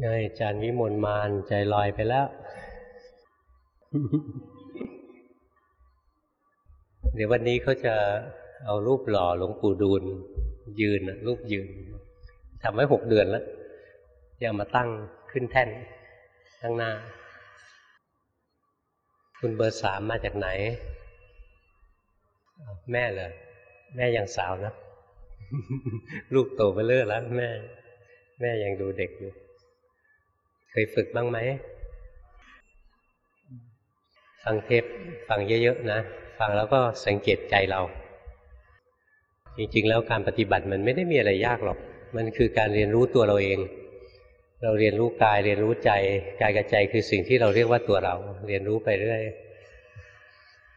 ไงอาจารย์วิมลมานใจลอยไปแล้ว เดี๋ยววันนี้เขาจะเอารูปหล่อหลวงปู่ดูล ยืนรูปยืนทำไว้หกเดือนแล้วยังมาตั้งขึ้นแท่นข้างหน้า คุณเบอร์สามมาจากไหน แม่เหรอแม่ยังสาวนะ ลูกโตไปเลิกแล้วแม่ แม่ยังดูเด็กอยู่ เคยฝึกบ้างไหม ฟังเทปฟังเยอะๆนะ ฟังแล้วก็สังเกตใจเรา จริงๆ แล้วการปฏิบัติมันไม่ได้มีอะไรยากหรอก มันคือการเรียนรู้ตัวเราเอง เราเรียนรู้กายเรียนรู้ใจ กายกับใจคือสิ่งที่เราเรียกว่าตัวเรา เรียนรู้ไปเรื่อย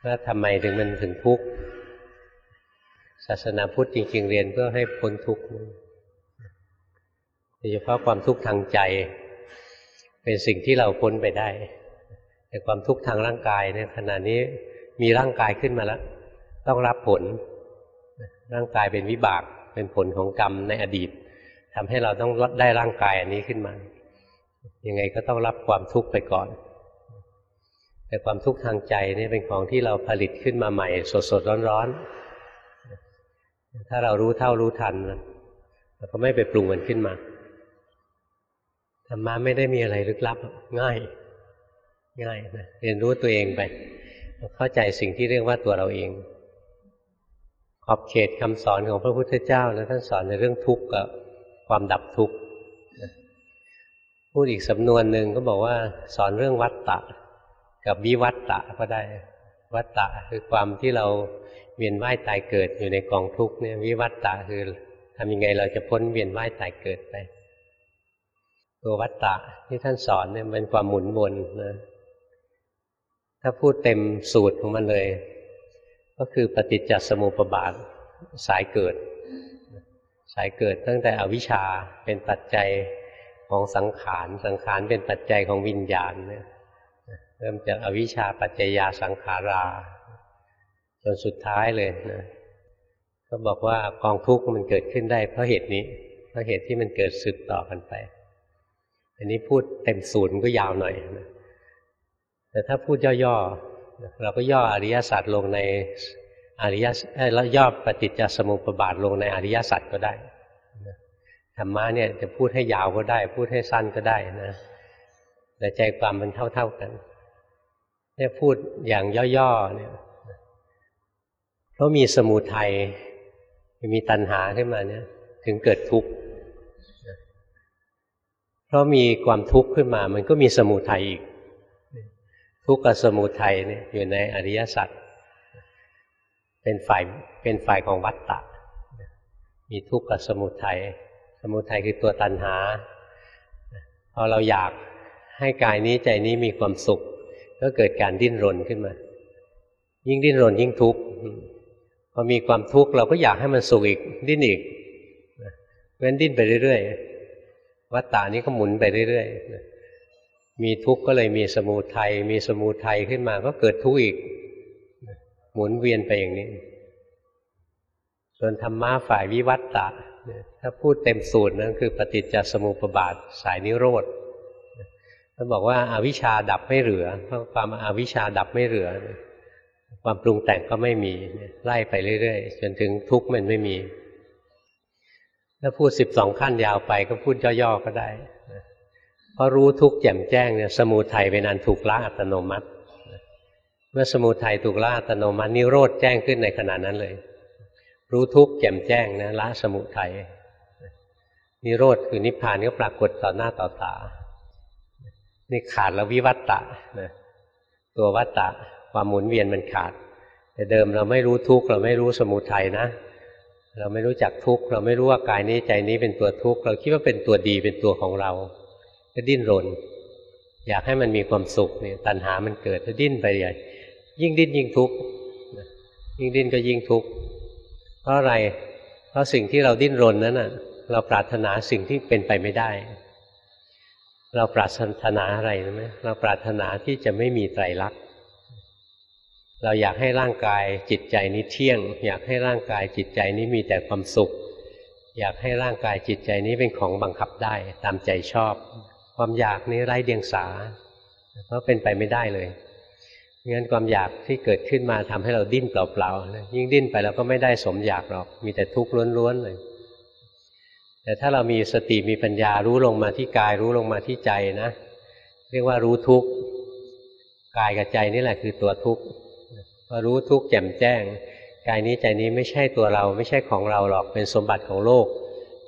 ว่าทำไมถึงมันถึงทุกข์ ศาสนาพุทธจริง ๆ เรียนเพื่อให้พ้นทุกข์โดยเฉพาะความทุกข์ทางใจ เป็นสิ่งที่เราพ้นไปได้ แต่ความทุกข์ทางร่างกายเนี่ยขณะนี้มีร่างกายขึ้นมาแล้ว ต้องรับผล ร่างกายเป็นวิบากเป็นผลของกรรมในอดีตทำให้เราต้องลดได้ร่างกายอันนี้ขึ้นมา ยังไงก็ต้องรับความทุกข์ไปก่อน แต่ความทุกข์ทางใจนี่เป็นของที่เราผลิตขึ้นมาใหม่ สดๆร้อนๆถ้าเรารู้เท่ารู้ทันเราก็ไม่ไปปรุงมันขึ้นมา ธรรมะไม่ได้มีอะไรลึกลับ ง่าย ง่ายนะเรียนรู้ตัวเองไป เข้าใจสิ่งที่เรียกว่าตัวเราเอง ขอบเขตคำสอนของพระพุทธเจ้านะท่านสอนในเรื่องทุกข์กับความดับทุกข์พูดอีกสำนวนหนึ่งก็บอกว่า สอนเรื่องวัตตะ กับวิวัตตะก็ได้ วัตตะคือความที่เราเวียนว่ายตายเกิดอยู่ในกองทุกข์เนี่ยวิวัตตะคือทำยังไงเราจะพ้นเวียนว่ายตายเกิดไป ตัววัตตะที่ท่านสอนเนี่ยเป็นความหมุนวนนะถ้าพูดเต็มสูตรของมันเลย ก็คือปฏิจจสมุปบาทสายเกิด สายเกิดตั้งแต่อวิชชาเป็นปัจจัยของสังขาร สังขารเป็นปัจจัยของวิญญาณเนี่ยเริ่มจากอวิชชาปัจจยาสังขาราจนสุดท้ายเลยนะก็บอกว่ากองทุกข์มันเกิดขึ้นได้เพราะเหตุนี้ เพราะเหตุที่มันเกิดสืบต่อกันไป อันนี้พูดเต็มสูตรมันก็ยาวหน่อยนะแต่ถ้าพูดย่อๆเราก็ย่ออริยสัจลงในอริยสัจแล้วย่อปฏิจจสมุปบาทลงในอริยสัจก็ได้ธรรมะเนี่ยจะพูดให้ยาวก็ได้ พูดให้สั้นก็ได้นะแต่ใจความมันเท่าๆกันเนี่ยพูดอย่างย่อๆเนี่ยเพราะมีสมุทัยมีตัณหาขึ้นมาเนี่ย ถึงเกิดทุกข์ เพราะมีความทุกข์ขึ้นมา มันก็มีสมุทัยอีก ทุกข์กับสมุทัยเนี่ยอยู่ในอริยสัจเป็นฝ่ายเป็นฝ่ายของวัตตะ มีทุกข์กับสมุทัยสมุทัยคือตัวตัณหาพอเราอยากให้กายนี้ใจนี้มีความสุข ก็เกิดการดิ้นรนขึ้นมา ยิ่งดิ้นรนยิ่งทุกข์พอมีความทุกข์เราก็อยากให้มันสุขอีกดิ้นอีกเว้นดิ้นไปเรื่อย วัตตานี้ก็หมุนไปเรื่อยๆมีทุกข์ก็เลยมีสมุทัยมีสมุทัยขึ้นมาก็เกิดทุกข์อีก หมุนเวียนไปอย่างนี้ ส่วนธรรมะฝ่ายวิวัตตะถ้าพูดเต็มสูตรนั่นคือปฏิจจสมุปบาทสายนิโรธท่านบอกว่าอาวิชชาดับไม่เหลือเพราะความอาวิชชาดับไม่เหลือ ความปรุงแต่งก็ไม่มีไล่ไปเรื่อยๆ จนถึงทุกข์มันไม่มี ถ้าพูดสิบสองขั้นยาวไปก็พูดย่อๆก็ได้เพราะรู้ทุกข์แจ่มแจ้งเนี่ยสมุทัยเป็นอันถูกละอัตโนมัติ เมื่อสมุทัยถูกละอัตโนมัตินิโรธแจ้งขึ้นในขณะนั้นเลย รู้ทุกข์แจ่มแจ้งนะละสมุทัยนิโรธคือนิพพานก็ปรากฏต่อหน้าต่อตานี่ขาดแล้ววิวัตตะนะตัววัตตะความหมุนเวียนมันขาด แต่เดิมเราไม่รู้ทุกข์เราไม่รู้สมุทัยนะ เราไม่รู้จักทุกข์เราไม่รู้ว่ากายนี้ใจนี้เป็นตัวทุกข์เราคิดว่าเป็นตัวดีเป็นตัวของเรา ก็ดิ้นรน อยากให้มันมีความสุขเนี่ยตัณหามันเกิดก็ดิ้นไปใหญ่ยิ่งดิ้นยิ่งทุกข์ยิ่งดิ้นก็ยิ่งทุกข์เพราะอะไร เพราะสิ่งที่เราดิ้นรนนั้นน่ะ เราปรารถนาสิ่งที่เป็นไปไม่ได้ เราปรารถนาอะไรรู้ไหมเราปรารถนาที่จะไม่มีไตรลักษณ์ เราอยากให้ร่างกายจิตใจนี้เที่ยง อยากให้ร่างกายจิตใจนี้มีแต่ความสุข อยากให้ร่างกายจิตใจนี้เป็นของบังคับได้ตามใจชอบ ความอยากนี้ไร้เดียงสาเพราะเป็นไปไม่ได้เลยงั้นความอยากที่เกิดขึ้นมาทำให้เราดิ้นเปล่าๆยิ่งดิ้นไปเราก็ไม่ได้สมอยากหรอกมีแต่ทุกข์ล้วนๆเลย แต่ถ้าเรามีสติมีปัญญารู้ลงมาที่กายรู้ลงมาที่ใจนะ เรียกว่ารู้ทุกข์กายกับใจนี่แหละคือตัวทุกข์ พอรู้ทุกข์แจ่มแจ้งกายนี้ใจนี้ไม่ใช่ตัวเรา ไม่ใช่ของเราหรอกเป็นสมบัติของโลก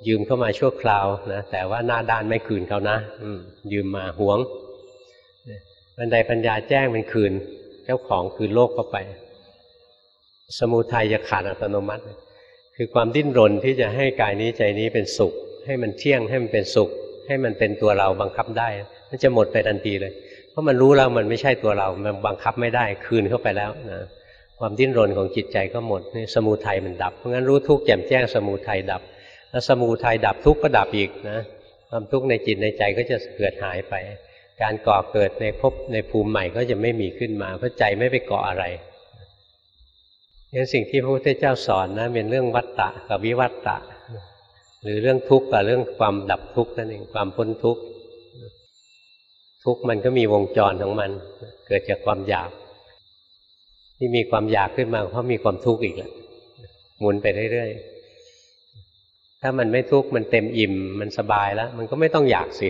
ยืมเข้ามาชั่วคราวนะแต่ว่าหน้าด้านไม่คืนเขานะยืมมาหวงบันไดปัญญาแจ้งเป็นคืน เจ้าของคือโลกเข้าไป สมุทัยจะขาดอัตโนมัติ คือความดิ้นรนที่จะให้กายนี้ใจนี้เป็นสุข ให้มันเที่ยงให้มันเป็นสุข ให้มันเป็นตัวเราบังคับได้ มันจะหมดไปทันทีเลย เพราะมันรู้แล้วมันไม่ใช่ตัวเรา มันบังคับไม่ได้คืนเข้าไปแล้วนะความดิ้นรนของจิตใจก็หมดนี่สมุทัยมันดับ เพราะงั้นรู้ทุกข์แจ่มแจ้งสมุทัยดับ แล้วสมุทัยดับทุกข์ก็ดับอีกนะความทุกข์ในจิตในใจก็จะเกิดหายไป การก่อเกิดในภพในภูมิใหม่ก็จะไม่มีขึ้นมา เพราะใจไม่ไปเกาะอะไรนี่สิ่งที่พระพุทธเจ้าสอนนะเป็นเรื่องวัตตะกับวิวัตตะ หรือเรื่องทุกข์กับเรื่องความดับทุกข์นั่นเองความพ้นทุกข์ ทุกข์มันก็มีวงจรของมัน เกิดจากความอยาก ที่มีความอยากขึ้นมาเพราะมีความทุกข์อีกแหละหมุนไปเรื่อยๆถ้ามันไม่ทุกข์มันเต็มอิ่มมันสบายแล้ว มันก็ไม่ต้องอยากสิ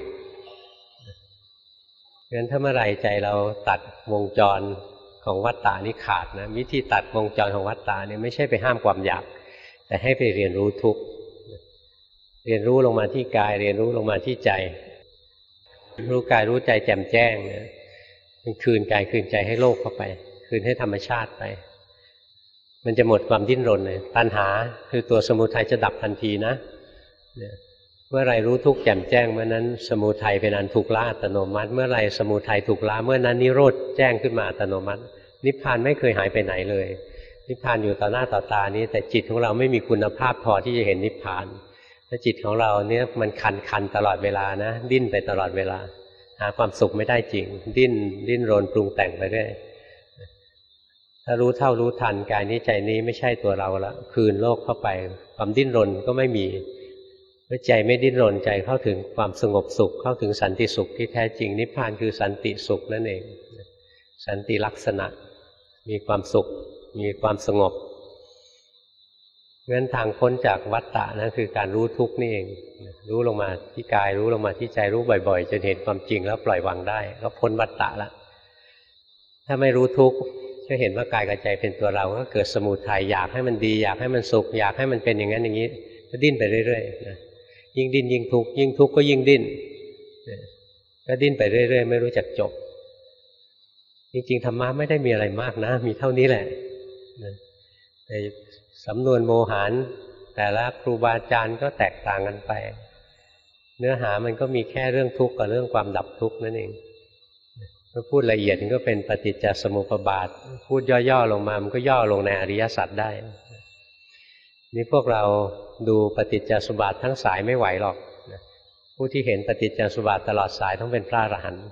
งั้นถ้าเมื่อไรใจเราตัดวงจรของวัฏฏานี้ขาดนะวิธีตัดวงจรของวัฏฏานี่ไม่ใช่ไปห้ามความอยาก แต่ให้ไปเรียนรู้ทุกเรียนรู้ลงมาที่กาย เรียนรู้ลงมาที่ใจ รู้กายรู้ใจแจ่มแจ้งเนี่ยมันคืนกายคืนใจให้โลกเข้าไป คืนให้ธรรมชาติไป มันจะหมดความดิ้นรนเลยปัญหาคือตัวสมุทัยจะดับทันทีนะเมื่อไรรู้ทุกข์แจ่มแจ้งเมื่อนั้นสมุทัยเป็นอันถูกละอัตโนมัติ เมื่อไรสมุทัยถูกละเมื่อนั้นนิโรธแจ้งขึ้นมาอัตโนมัติ นิพพานไม่เคยหายไปไหนเลย นิพพานอยู่ต่อหน้าต่อตานี้ แต่จิตของเราไม่มีคุณภาพพอที่จะเห็นนิพพานถ้า จิตของเราเนี่ยมันคันคันตลอดเวลานะดิ้นไปตลอดเวลา หาความสุขไม่ได้จริง ดิ้นดิ้นรนปรุงแต่งไปเรื่อยถ้ารู้เท่ารู้ทันกายนี้ใจนี้ไม่ใช่ตัวเราละคืนโลกเข้าไป ความดิ้นรนก็ไม่มีเมื่อใจไม่ดิ้นรนใจเข้าถึงความสงบสุข เข้าถึงสันติสุขที่แท้จริงนิพพานคือสันติสุขนั่นเอง สันติลักษณะ มีความสุข มีความสงบ งั้นทางพ้นจากวัฏฏะนะคือการรู้ทุกนี่เอง รู้ลงมาที่กายรู้ลงมาที่ใจรู้บ่อยๆจนเห็นความจริงแล้วปล่อยวางได้ ก็พ้นวัฏฏะละถ้าไม่รู้ทุกก็เห็นว่ากายกับใจเป็นตัวเราก็เกิดสมุทัยอยากให้มันดี อยากให้มันสุข อยากให้มันเป็นอย่างนั้นอย่างนี้ก็ดิ้นไปเรื่อยๆนะยิ่งดิ้นยิ่งทุกข์ยิ่งทุกข์ก็ยิ่งดิ้นก็ดิ้นไปเรื่อยๆ ไม่รู้จักจบ จริงๆธรรมะไม่ได้มีอะไรมากนะ มีเท่านี้แหละแต่ สำนวนโมหารแต่ละครูบาอาจารย์ก็แตกต่างกันไป เนื้อหามันก็มีแค่เรื่องทุกข์กับเรื่องความดับทุกข์นั่นเองถ้าพูดละเอียดก็เป็นปฏิจจสมุปบาท พูดย่อๆลงมา มันก็ย่อลงในอริยสัจได้ นี่พวกเราดูปฏิจจสมุปบาททั้งสายไม่ไหวหรอก ผู้ที่เห็นปฏิจจสมุปบาทตลอดสายต้องเป็นพระอรหันต์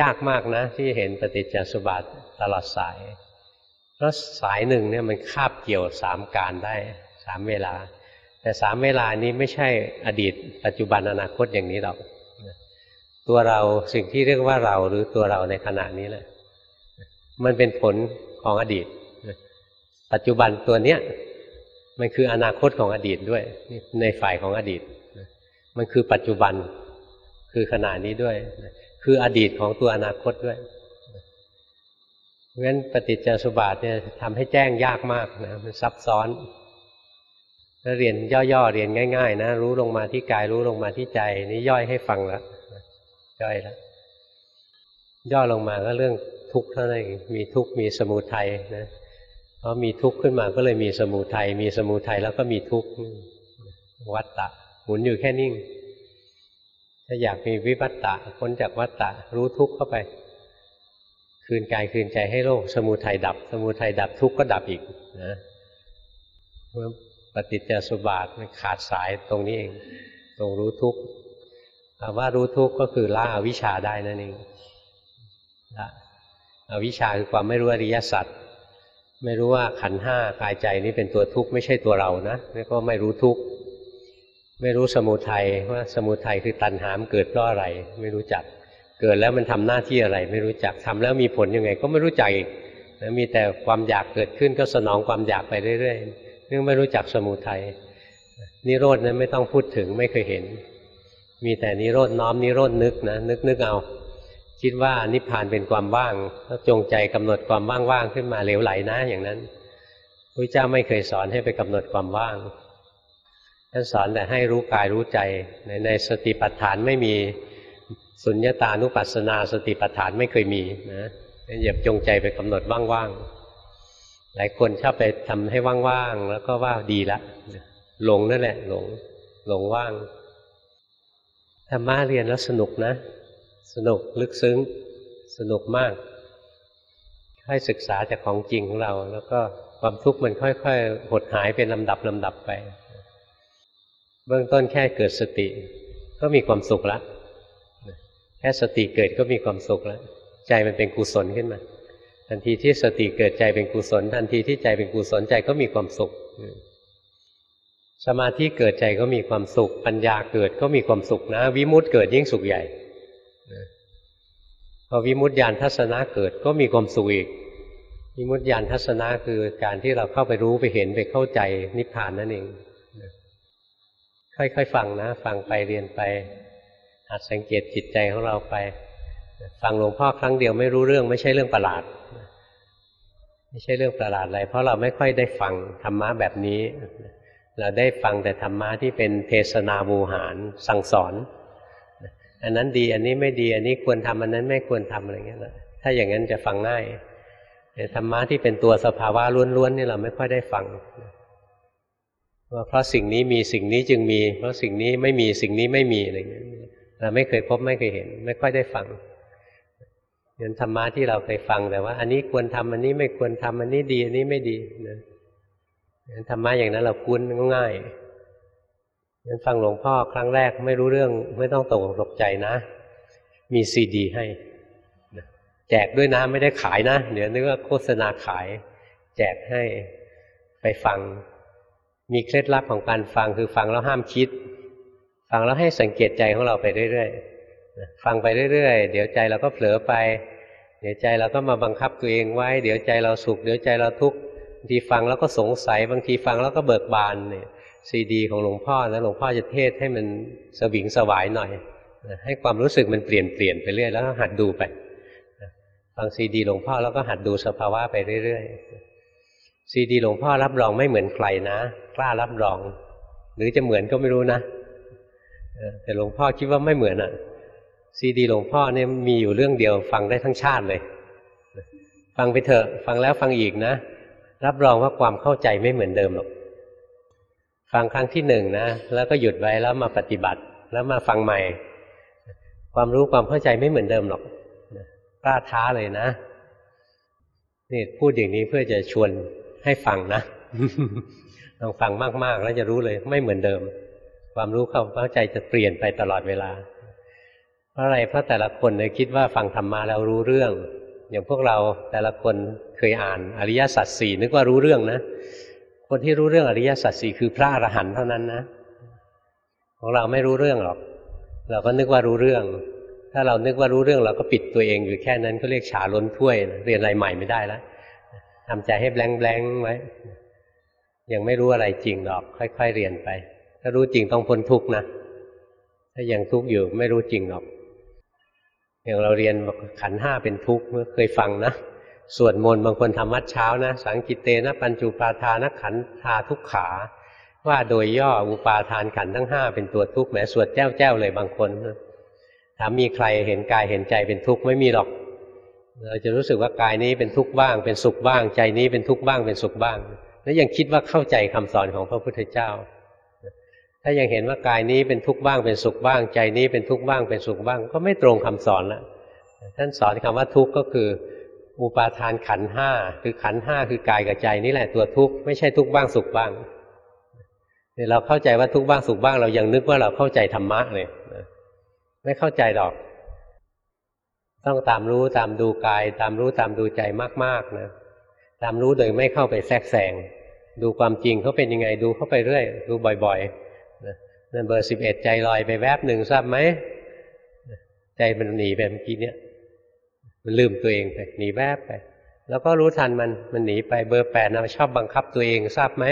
ยากมากนะ ที่เห็นปฏิจจสมุปบาทตลอดสาย เพราะสายหนึ่งเนี่ยมันคาบเกี่ยวสามการได้สามเวลา แต่สามเวลานี้ไม่ใช่อดีต ปัจจุบันอนาคตอย่างนี้หรอกตัวเราสิ่งที่เรียกว่าเราหรือตัวเราในขณะนี้แหละมันเป็นผลของอดีต ปัจจุบันตัวเนี้ยมันคืออนาคตของอดีตด้วยในฝ่ายของอดีต มันคือปัจจุบันคือขณะนี้ด้วย คืออดีตของตัวอนาคตด้วย ราะฉะนั้นปฏิจจสุบาทเนี่ยทำให้แจ้งยากมากนะมันซับซ้อนถ้าเรียนย่อๆเรียนง่าย ๆ นะ รู้ลงมาที่กายรู้ลงมาที่ใจ นี่ย่อยให้ฟังแล้วย่อยแล้วย่อลงมาก็เรื่องทุกข์เท่านั้นมีทุกข์มีสมุทัยนะเพราะมีทุกข์ขึ้นมาก็เลยมีสมุทัยมีสมุทัยแล้วก็มีทุกข์วัตตะหมุนอยู่แค่นิ่ง ถ้าอยากมีวิวัตตะพ้นจากวัตตะรู้ทุกข์เข้าไป คืนกายคืนใจให้โลก สมุทัยดับ สมุทัยดับทุกข์ก็ดับอีกนะเมื่อปฏิจจสุบาทมันขาดสายตรงนี้เอง ตรงรู้ทุกข์คำว่ารู้ทุกข์ก็คือละอวิชชาได้นั่นเองละอวิชชาคือความไม่รู้อริยสัจไม่รู้ว่าขันห้ากายใจนี้เป็นตัวทุกข์ไม่ใช่ตัวเรานะแล้วก็ไม่รู้ทุกข์ไม่รู้สมุทัยว่าสมุทัยคือตัณหามเกิดเพราะอะไร ไม่รู้จัก เกิดแล้วมันทำหน้าที่อะไรไม่รู้จักทำแล้วมีผลยังไง ก็ไม่รู้จักอีกนะมีแต่ความอยากเกิดขึ้นก็สนองความอยากไปเรื่อยๆเนื่องไม่รู้จักสมุทัยนิโรดนั้นไม่ต้องพูดถึงไม่เคยเห็น มีแต่นิโรดน้อมนิโรดนึกนะนึกนึกเอา คิดว่านิพพานเป็นความว่างแล้วจงใจกำหนดความว่างๆขึ้นมาเหลวไหลนะอย่างนั้นพระเจ้าไม่เคยสอนให้ไปกำหนดความว่างท่านสอนแต่ให้รู้กายรู้ใจในในสติปัฏฐานไม่มี สุญญตานุปัสสนาสติปัฏฐานไม่เคยมีนะอย่าจงใจไปกำหนดว่างๆ หลายคนชอบไปทำให้ว่างๆ แล้วก็ว่าดีละหลงนั่นแหละ หลงหลงว่างธรรมะเรียนแล้วสนุกนะ สนุกลึกซึ้ง สนุกมากให้ศึกษาจากของจริงของเรา แล้วก็ความทุกข์มันค่อยๆ หดหายเป็นลำดับลำดับไป เบื้องต้นแค่เกิดสติ ก็มีความสุขแล้ว แค่สติเกิดก็มีความสุขแล้ว ใจมันเป็นกุศลขึ้นมา ทันทีที่สติเกิดใจเป็นกุศล ทันทีที่ใจเป็นกุศลใจก็มีความสุข สมาธิเกิดใจก็มีความสุข ปัญญาเกิดก็มีความสุขนะ วิมุตติเกิดยิ่งสุขใหญ่พอวิมุตติญาณทัศนะเกิดก็มีความสุขอีกวิมุตติญาณทัศนะคือการที่เราเข้าไปรู้ไปเห็นไปเข้าใจนิพพานนั่นเองค่อยๆฟังนะ ฟังไปเรียนไป หัดสังเกตจิตใจของเราไป ฟังหลวงพ่อครั้งเดียวไม่รู้เรื่องไม่ใช่เรื่องประหลาด ไม่ใช่เรื่องประหลาดอะไร เพราะเราไม่ค่อยได้ฟังธรรมะแบบนี้ เราได้ฟังแต่ธรรมะที่เป็นเทศนาบูหารสั่งสอน อันนั้นดีอันนี้ไม่ดีอันนี้ควรทำอันนั้นไม่ควรทำอะไรเงี้ยถ้าอย่างนั้นจะฟังง่ายแต่ธรรมะที่เป็นตัวสภาวะล้วนๆนี่เราไม่ค่อยได้ฟังว่าเพราะสิ่งนี้มีสิ่งนี้จึงมี เพราะสิ่งนี้ไม่มีสิ่งนี้ไม่มีอะไรเงี้ย เราไม่เคยพบไม่เคยเห็น ไม่ค่อยได้ฟังเงินธรรมะที่เราเคยฟังแต่ว่า อันนี้ควรทำอันนี้ไม่ควรทำอันนี้ดีอันนี้ไม่ดีนะธรรมะอย่างนั้นเราคุ้นง่ายงั้นฟังหลวงพ่อครั้งแรกไม่รู้เรื่องไม่ต้องตกตกใจนะ มีซีดี ให้แจกด้วยนะไม่ได้ขายนะเดี๋ยวนึกว่าโฆษณาขาย แจกให้ไปฟัง มีเคล็ดลับของการฟังคือฟังแล้วห้ามคิด ฟังแล้วให้สังเกตใจของเราไปเรื่อยๆฟังไปเรื่อยๆ เดี๋ยวใจเราก็เผลอไป เดี๋ยวใจเราก็มาบังคับตัวเองไว้ เดี๋ยวใจเราสุข เดี๋ยวใจเราทุกข์บางทีฟังแล้วก็สงสัย บางทีฟังแล้วก็เบิกบานเนี่ยซีดี ของหลวงพ่อนะหลวงพ่อจะเทศให้มันสวิงสวายหน่อยให้ความรู้สึกมันเปลี่ยนเปลี่ยนไปเรื่อยแล้วหัดดูไปฟังซีดี หลวงพ่อแล้วก็หัดดูสภาวะไปเรื่อยๆซีดี หลวงพ่อรับรองไม่เหมือนใครนะ กล้ารับรอง หรือจะเหมือนก็ไม่รู้นะ แต่หลวงพ่อคิดว่าไม่เหมือนอะซีดีหลวงพ่อเนี่ยมีอยู่เรื่องเดียวฟังได้ทั้งชาติเลย ฟังไปเถอะ ฟังแล้วฟังอีกนะ รับรองว่าความเข้าใจไม่เหมือนเดิมหรอกฟังครั้งที่หนึ่งนะแล้วก็หยุดไว้แล้วมาปฏิบัติ แล้วมาฟังใหม่ ความรู้ความเข้าใจไม่เหมือนเดิมหรอกกล้าท้าเลยนะนี่พูดอย่างนี้เพื่อจะชวนให้ฟังนะลองฟังมากๆแล้วจะรู้เลย ไม่เหมือนเดิม ความรู้ความเข้าใจจะเปลี่ยนไปตลอดเวลา เพราะอะไรเพราะแต่ละคนเนี่ยคิดว่าฟังธรรมาแล้วรู้เรื่อง อย่างพวกเราแต่ละคนเคยอ่านอริยสัจสี่นึกว่ารู้เรื่องนะ คนที่รู้เรื่องอริยสัจสี่คือพระอรหันต์เท่านั้นนะของเราไม่รู้เรื่องหรอก เราก็นึกว่ารู้เรื่อง ถ้าเรานึกว่ารู้เรื่องเราก็ปิดตัวเองอยู่แค่นั้นก็เรียกฉาล้นถ้วยนะเรียนอะไรใหม่ไม่ได้แล้วทำใจให้แบงแบงไว้ ยังไม่รู้อะไรจริงหรอก ค่อย ๆ เรียนไป ถ้ารู้จริงต้องพ้นทุกข์นะ ถ้ายังทุกข์อยู่ไม่รู้จริงหรอก อย่างเราเรียนขันห้าเป็นทุกข์เคยฟังนะสวดมนต์บางคนทำวัดเช้านะ สังกิเตนะปัญจุปาทานขันธาทุกขา ว่าโดยย่ออุปาทานขันทั้งห้าเป็นตัวทุกข์แม้สวดแจ้วแจ้วเลยบางคนถามมีใครเห็นกายเห็นใจเป็นทุกข์ไม่มีหรอกเราจะรู้สึกว่ากายนี้เป็นทุกข์บ้าง เป็นสุขบ้าง ใจนี้เป็นทุกข์บ้างเป็นสุขบ้าง แล้วยังคิดว่าเข้าใจคำสอนของพระพุทธเจ้า ถ้ายังเห็นว่ากายนี้เป็นทุกข์บ้างเป็นสุขบ้าง ใจนี้เป็นทุกข์บ้างเป็นสุขบ้าง ก็ไม่ตรงคำสอนแล้วท่านสอนคำว่าทุกข์ก็คืออุปาทานขันห้าคือขันห้าคือกายกับใจนี่แหละตัวทุกข์ไม่ใช่ทุกข์บ้างสุขบ้างเราเข้าใจว่าทุกข์บ้างสุขบ้างเรายังนึกว่าเราเข้าใจธรรมะเลยไม่เข้าใจหรอก ต้องตามรู้ตามดูกาย ตามรู้ตามดูใจมากๆนะตามรู้โดยไม่เข้าไปแทรกแซงดูความจริงเขาเป็นยังไงดูเข้าไปเรื่อย ดูบ่อย ๆ นั่นเบอร์สิบเอ็ดใจลอยไปแวบหนึ่งทราบไหม ใจมันหนีไปเมื่อกี้เนี้ยมันลืมตัวเองไปหนีแวบไป แล้วก็รู้ทันมันมันหนีไปเบอร์แปดนะชอบบังคับตัวเองทราบไหม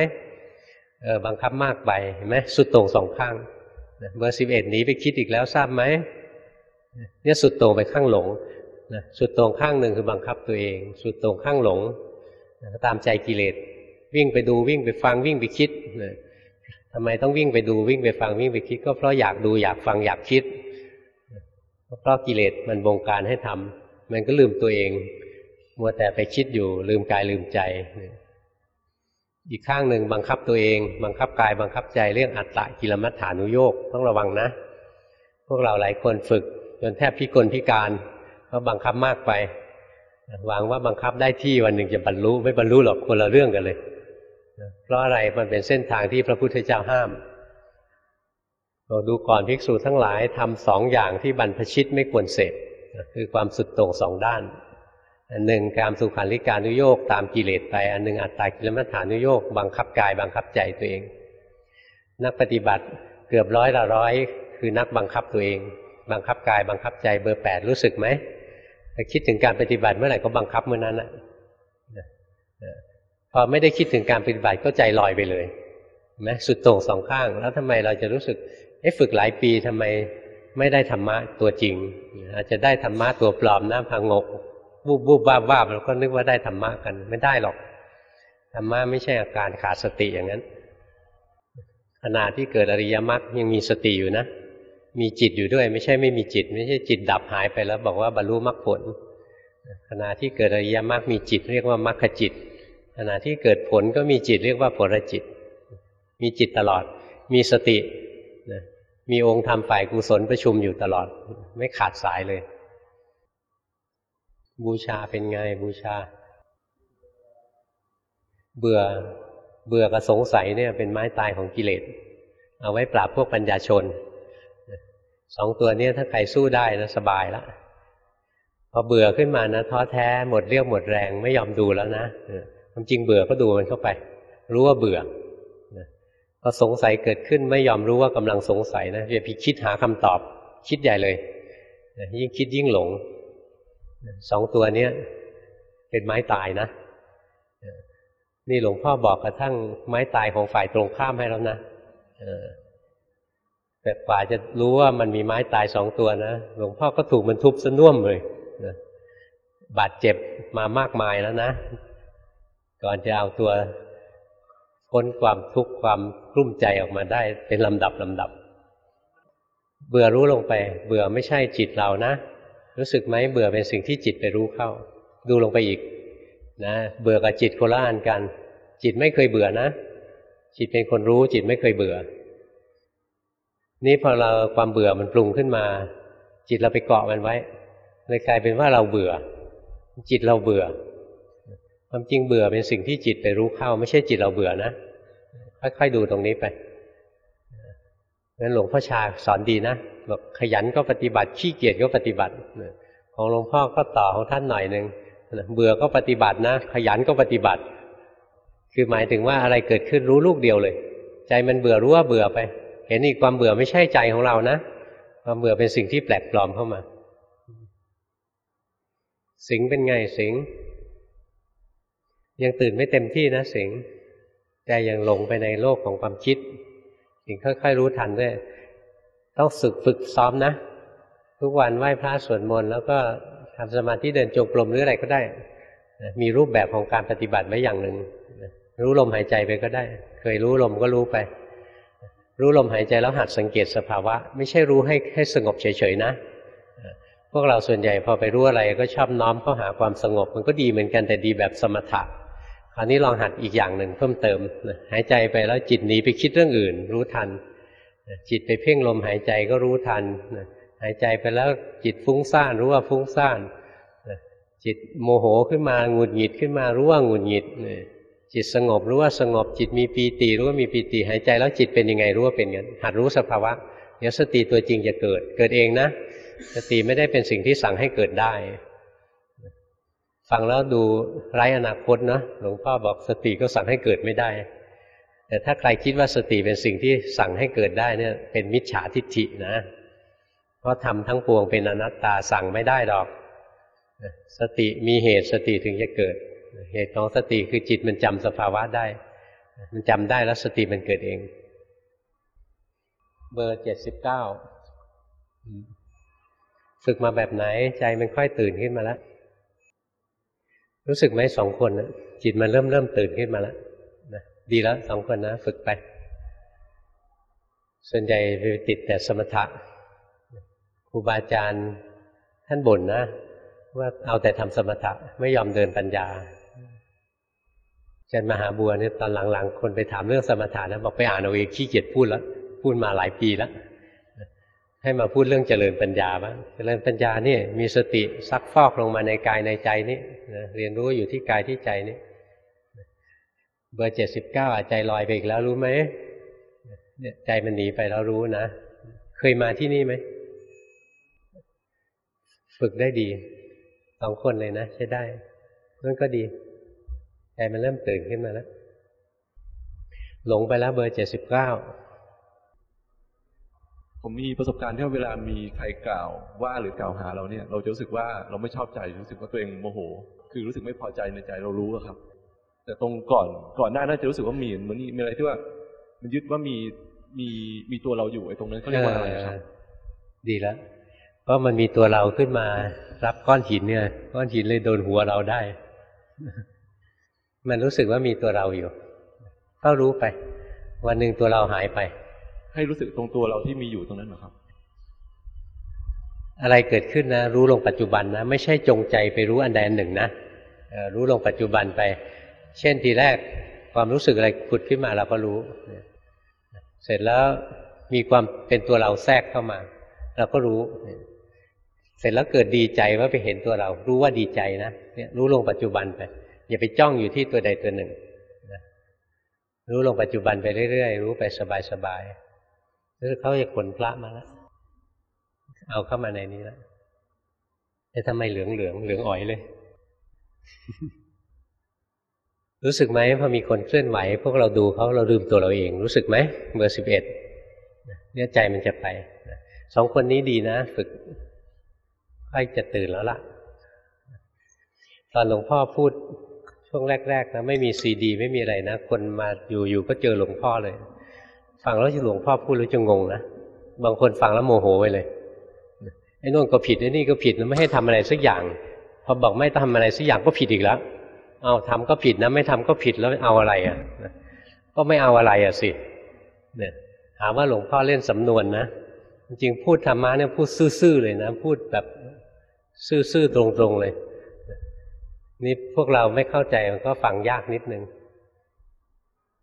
เออบังคับมากไปเห็นไหมสุดโต่งสองข้างเบอร์สิบเอ็ดหนีไปคิดอีกแล้วทราบไหมเนี่ยสุดโต่งไปข้างหลงนะสุดโต่งข้างหนึ่งคือบังคับตัวเอง สุดโต่งข้างหลงตามใจกิเลสวิ่งไปดูวิ่งไปฟังวิ่งไปคิด ทำไมต้องวิ่งไปดูวิ่งไปฟังวิ่งไปคิด ก็เพราะอยากดูอยากฟังอยากคิดเพราะกิเลสมันบงการให้ทำมันก็ลืมตัวเองมัวแต่ไปคิดอยู่ลืมกายลืมใจ อีกข้างหนึ่งบังคับตัวเอง บังคับกายบังคับใจเรื่องอัตตะกิลมัฏฐานุโยกต้องระวังนะ พวกเราหลายคนฝึก จนแทบพิกลพิการเพราะบังคับมากไปหวังว่าบังคับได้ที่วันหนึ่งจะบรรลุไม่บรรลุหรอกคนละเรื่องกันเลย เพราะอะไรมันเป็นเส้นทางที่พระพุทธเจ้าห้ามเราดูก่อนภิกษุทั้งหลายทำสองอย่างที่บรรพชิตไม่ควรเสพคือความสุดโต่งสองด้าน อันหนึ่งการสุขันลิการนุโยกตามกิเลสไป อันหนึ่งอัตตากิลมัฐานุโยกบังคับกายบังคับใจตัวเอง นักปฏิบัติเกือบร้อยละร้อย คือนักบังคับตัวเอง บังคับกายบังคับใจเบอร์แปดรู้สึกไหมคิดถึงการปฏิบัติเมื่อไหร่ก็บังคับเมื่อนั้นอะ อไม่ได้คิดถึงการปฏิบัติก็ใจลอยไปเลยไหมสุดโต่งสองข้าง แล้วทำไมเราจะรู้สึกเอ๊ะฝึกหลายปีทำไมไม่ได้ธรรมะตัวจริง อาจจะได้ธรรมะตัวปลอมน้ำพังงกบูบบูบบ้าบ้าเราก็นึกว่าได้ธรรมะกันไม่ได้หรอกธรรมะไม่ใช่อาการขาดสติอย่างนั้นขณะที่เกิดอริยมรรคยังมีสติอยู่นะ มีจิตอยู่ด้วย ไม่ใช่ไม่มีจิต ไม่ใช่จิตดับหายไปแล้วบอกว่าบรรลุมรรคผลขณะที่เกิดอริยมรรคมีจิตเรียกว่ามรรคจิต ขณะที่เกิดผลก็มีจิตเรียกว่าผลจิต มีจิตตลอด มีสติมีองค์ธรรมฝ่ายกุศลประชุมอยู่ตลอด ไม่ขาดสายเลย บูชาเป็นไงบูชา เบื่อเบื่อกับสงสัยเนี่ยเป็นไม้ตายของกิเลสเอาไว้ปราบพวกปัญญาชนสองตัวนี้ถ้าใครสู้ได้นะสบายแล้วพอเบื่อขึ้นมานะท้อแท้หมดเรี่ยวหมดแรงไม่ยอมดูแล้วนะ ความจริงเบื่อก็ดูมันเข้าไป รู้ว่าเบื่อพอสงสัยเกิดขึ้นไม่ยอมรู้ว่ากำลังสงสัยนะจะพิคิดหาคำตอบ คิดใหญ่เลยยิ่งคิดยิ่งหลงสองตัวเนี้ยเป็นไม้ตายนะนี่หลวงพ่อบอกกระทั่งไม้ตายของฝ่ายตรงข้ามให้แล้วนะแต่กว่าจะรู้ว่ามันมีไม้ตายสองตัวนะหลวงพ่อก็ถูกมันทุบสน่วมเลยบาดเจ็บมามากมายแล้วนะ ก่อนจะเอาตัวพ้นความทุกข์ความกลุ้มใจออกมาได้เป็นลำดับลำดับ เบื่อรู้ลงไป เบื่อไม่ใช่จิตเรานะ รู้สึกไหมเบื่อเป็นสิ่งที่จิตไปรู้เข้า ดูลงไปอีกนะเบื่อกับจิตโคละอันกัน จิตไม่เคยเบื่อนะ จิตเป็นคนรู้จิตไม่เคยเบื่อ นี่พอเราความเบื่อมันปรุงขึ้นมา จิตเราไปเกาะมันไว้เลยกลายเป็นว่าเราเบื่อ จิตเราเบื่อ ความจริงเบื่อเป็นสิ่งที่จิตไปรู้เข้า ไม่ใช่จิตเราเบื่อนะ ค่อยๆดูตรงนี้ไปงั้นหลวงพ่อชาสอนดีนะบอกขยันก็ปฏิบัติขี้เกียจก็ปฏิบัติของหลวงพ่อก็ต่อของท่านหน่อยหนึ่งเบื่อก็ปฏิบัตินะ ขยันก็ปฏิบัติ คือหมายถึงว่าอะไรเกิดขึ้นรู้ลูกเดียวเลย ใจมันเบื่อรู้ว่าเบื่อไป เห็นอีกความเบื่อไม่ใช่ใจของเรานะความเบื่อเป็นสิ่งที่แปลกปลอมเข้ามา สิงเป็นไงสิง ยังตื่นไม่เต็มที่นะสิงใจยังหลงไปในโลกของความคิดสิงค่อยๆรู้ทันด้วยต้องฝึกฝึกซ้อมนะ ทุกวันไหว้พระสวดมนต์แล้วก็ทำสมาธิเดินจงกรมหรืออะไรก็ได้ มีรูปแบบของการปฏิบัติไว้อย่างหนึ่งรู้ลมหายใจไปก็ได้ เคยรู้ลมก็รู้ไป รู้ลมหายใจแล้วหัดสังเกตสภาวะ ไม่ใช่รู้ให้ให้สงบเฉยๆนะ พวกเราส่วนใหญ่พอไปรู้อะไรก็ชอบน้อมเข้าหาความสงบ มันก็ดีเหมือนกันแต่ดีแบบสมถะ คราวนี้ลองหัดอีกอย่างหนึ่งเพิ่มเติมหายใจไปแล้วจิตหนีไปคิดเรื่องอื่น รู้ทันจิตไปเพ่งลมหายใจก็รู้ทันหายใจไปแล้วจิตฟุ้งซ่านรู้ว่าฟุ้งซ่านจิตโมโหขึ้นมาหงุดหงิดขึ้นมารู้ว่าหงุดหงิดจิตสงบรู้ว่าสงบจิตมีปีติรู้ว่ามีปีติหายใจแล้วจิตเป็นยังไงรู้ว่าเป็นอย่างหัดรู้สภาวะเดี๋ยวสติตัวจริงจะเกิด เกิดเองนะ สติไม่ได้เป็นสิ่งที่สั่งให้เกิดได้ ฟังแล้วดูไร้อนาคตนะหลวงพ่อบอกสติก็สั่งให้เกิดไม่ได้ แต่ถ้าใครคิดว่าสติเป็นสิ่งที่สั่งให้เกิดได้เนี่ย เป็นมิจฉาทิฏฐินะ เพราะทำทั้งปวงเป็นอนัตตาสั่งไม่ได้หรอก สติมีเหตุสติถึงจะเกิด เหตุของสติคือจิตมันจำสภาวะได้ มันจำได้แล้วสติมันเกิดเอง เบอร์เจ็ดสิบเก้าฝึกมาแบบไหนใจมันค่อยตื่นขึ้นมาแล้ว รู้สึกไหมสองคนนะจิตมันเริ่มเริ่มตื่นขึ้นมาแล้วนะดีแล้วสองคนนะ ฝึกไป ส่วนใหญ่ไปติดแต่สมถะครูบาอาจารย์ท่านบ่นนะ ว่าเอาแต่ทำสมถะไม่ยอมเดินปัญญาอาจารย์มหาบัวเนี่ยตอนหลังๆ คนไปถามเรื่องสมถะนะบอกไปอ่านเอาเองขี้เกียจพูดแล้วพูดมาหลายปีแล้ว ให้มาพูดเรื่องเจริญปัญญาบ้างเจริญปัญญานี่มีสติซักฟอกลงมาในกายในใจนี่เรียนรู้อยู่ที่กายที่ใจนี่เบอร์เจ็ดสิบเก้าใจลอยไปอีกแล้วรู้ไหมใจมันหนีไปแล้วรู้นะ เคยมาที่นี่ไหม ฝึกได้ดีสองคนเลยนะ ใช้ได้นั่นก็ดี ใจมันเริ่มตื่นขึ้นมาแล้วหลงไปแล้วเบอร์เจ็ดสิบเก้า ผมมีประสบการณ์ที่เวลามีใครกล่าวว่าหรือกล่าวหาเราเนี่ย เราจะรู้สึกว่าเราไม่ชอบใจรู้สึกว่าตัวเองโมโห คือรู้สึกไม่พอใจในใจเรารู้ครับ แต่ตรงก่อนก่อนหน้าน่าจะรู้สึกว่ามีเหมือนมีอะไรที่ว่า มันยึดว่ามีมีมีตัวเราอยู่ไอ้ตรงนั้นเขาเรียกว่าอะไรครับ ดีแล้วเพราะมันมีตัวเราขึ้นมา รับก้อนหินเนี่ย ก้อนหินเลยโดนหัวเราได้ มันรู้สึกว่ามีตัวเราอยู่ ก็รู้ไป วันหนึ่งตัวเราหายไป ให้รู้สึกตรงตัวเราที่มีอยู่ตรงนั้นหรอครับ อะไรเกิดขึ้นนะ รู้ลงปัจจุบันนะ ไม่ใช่จงใจไปรู้อันใดอันหนึ่งนะรู้ลงปัจจุบันไป เช่นทีแรกความรู้สึกอะไรผุดขึ้นมาเราก็รู้ เสร็จแล้วมีความเป็นตัวเราแทรกเข้ามา เราก็รู้ เสร็จแล้วเกิดดีใจว่าไปเห็นตัวเรา รู้ว่าดีใจนะเนี่ยรู้ลงปัจจุบันไป อย่าไปจ้องอยู่ที่ตัวใดตัวหนึ่งรู้ลงปัจจุบันไปเรื่อยๆ รู้ไปสบายๆ หรือเขาจะขนพระมาแล้วเอาเข้ามาในนี้แล้วแต่ทำไมเหลืองเหลืองเหลืองอ่อยเลย รู้สึกไหมพอมีคนเคลื่อนไหว พวกเราดูเขาเราลืมตัวเราเอง รู้สึกไหมเบอร์สิบเอ็ดเนี่ยใจมันจะไปสองคนนี้ดีนะ ฝึกใกล้จะตื่นแล้วล่ะ ตอนหลวงพ่อพูดช่วงแรกๆนะไม่มีซีดี ไม่มีอะไรนะ คนมาอยู่ๆก็เจอหลวงพ่อเลย ฟังแล้วหลวงพ่อพูดแล้วจะงงนะบางคนฟังแล้วโมโหไปเลยไอ้นู่นก็ผิดไอ้นี่ก็ผิดแล้วไม่ให้ทำอะไรสักอย่าง พอบอกไม่ทำอะไรสักอย่างก็ผิดอีกแล้วเอาทำก็ผิดนะไม่ทำก็ผิดแล้วเอาอะไรอะก็ไม่เอาอะไรอะสิเนี่ยถามว่าหลวงพ่อเล่นสำนวนนะจริงพูดธรรมะเนี่ยพูดซื่อๆเลยนะ พูดแบบซื่อๆตรงๆเลย นี่พวกเราไม่เข้าใจมันก็ฟังยากนิดนึง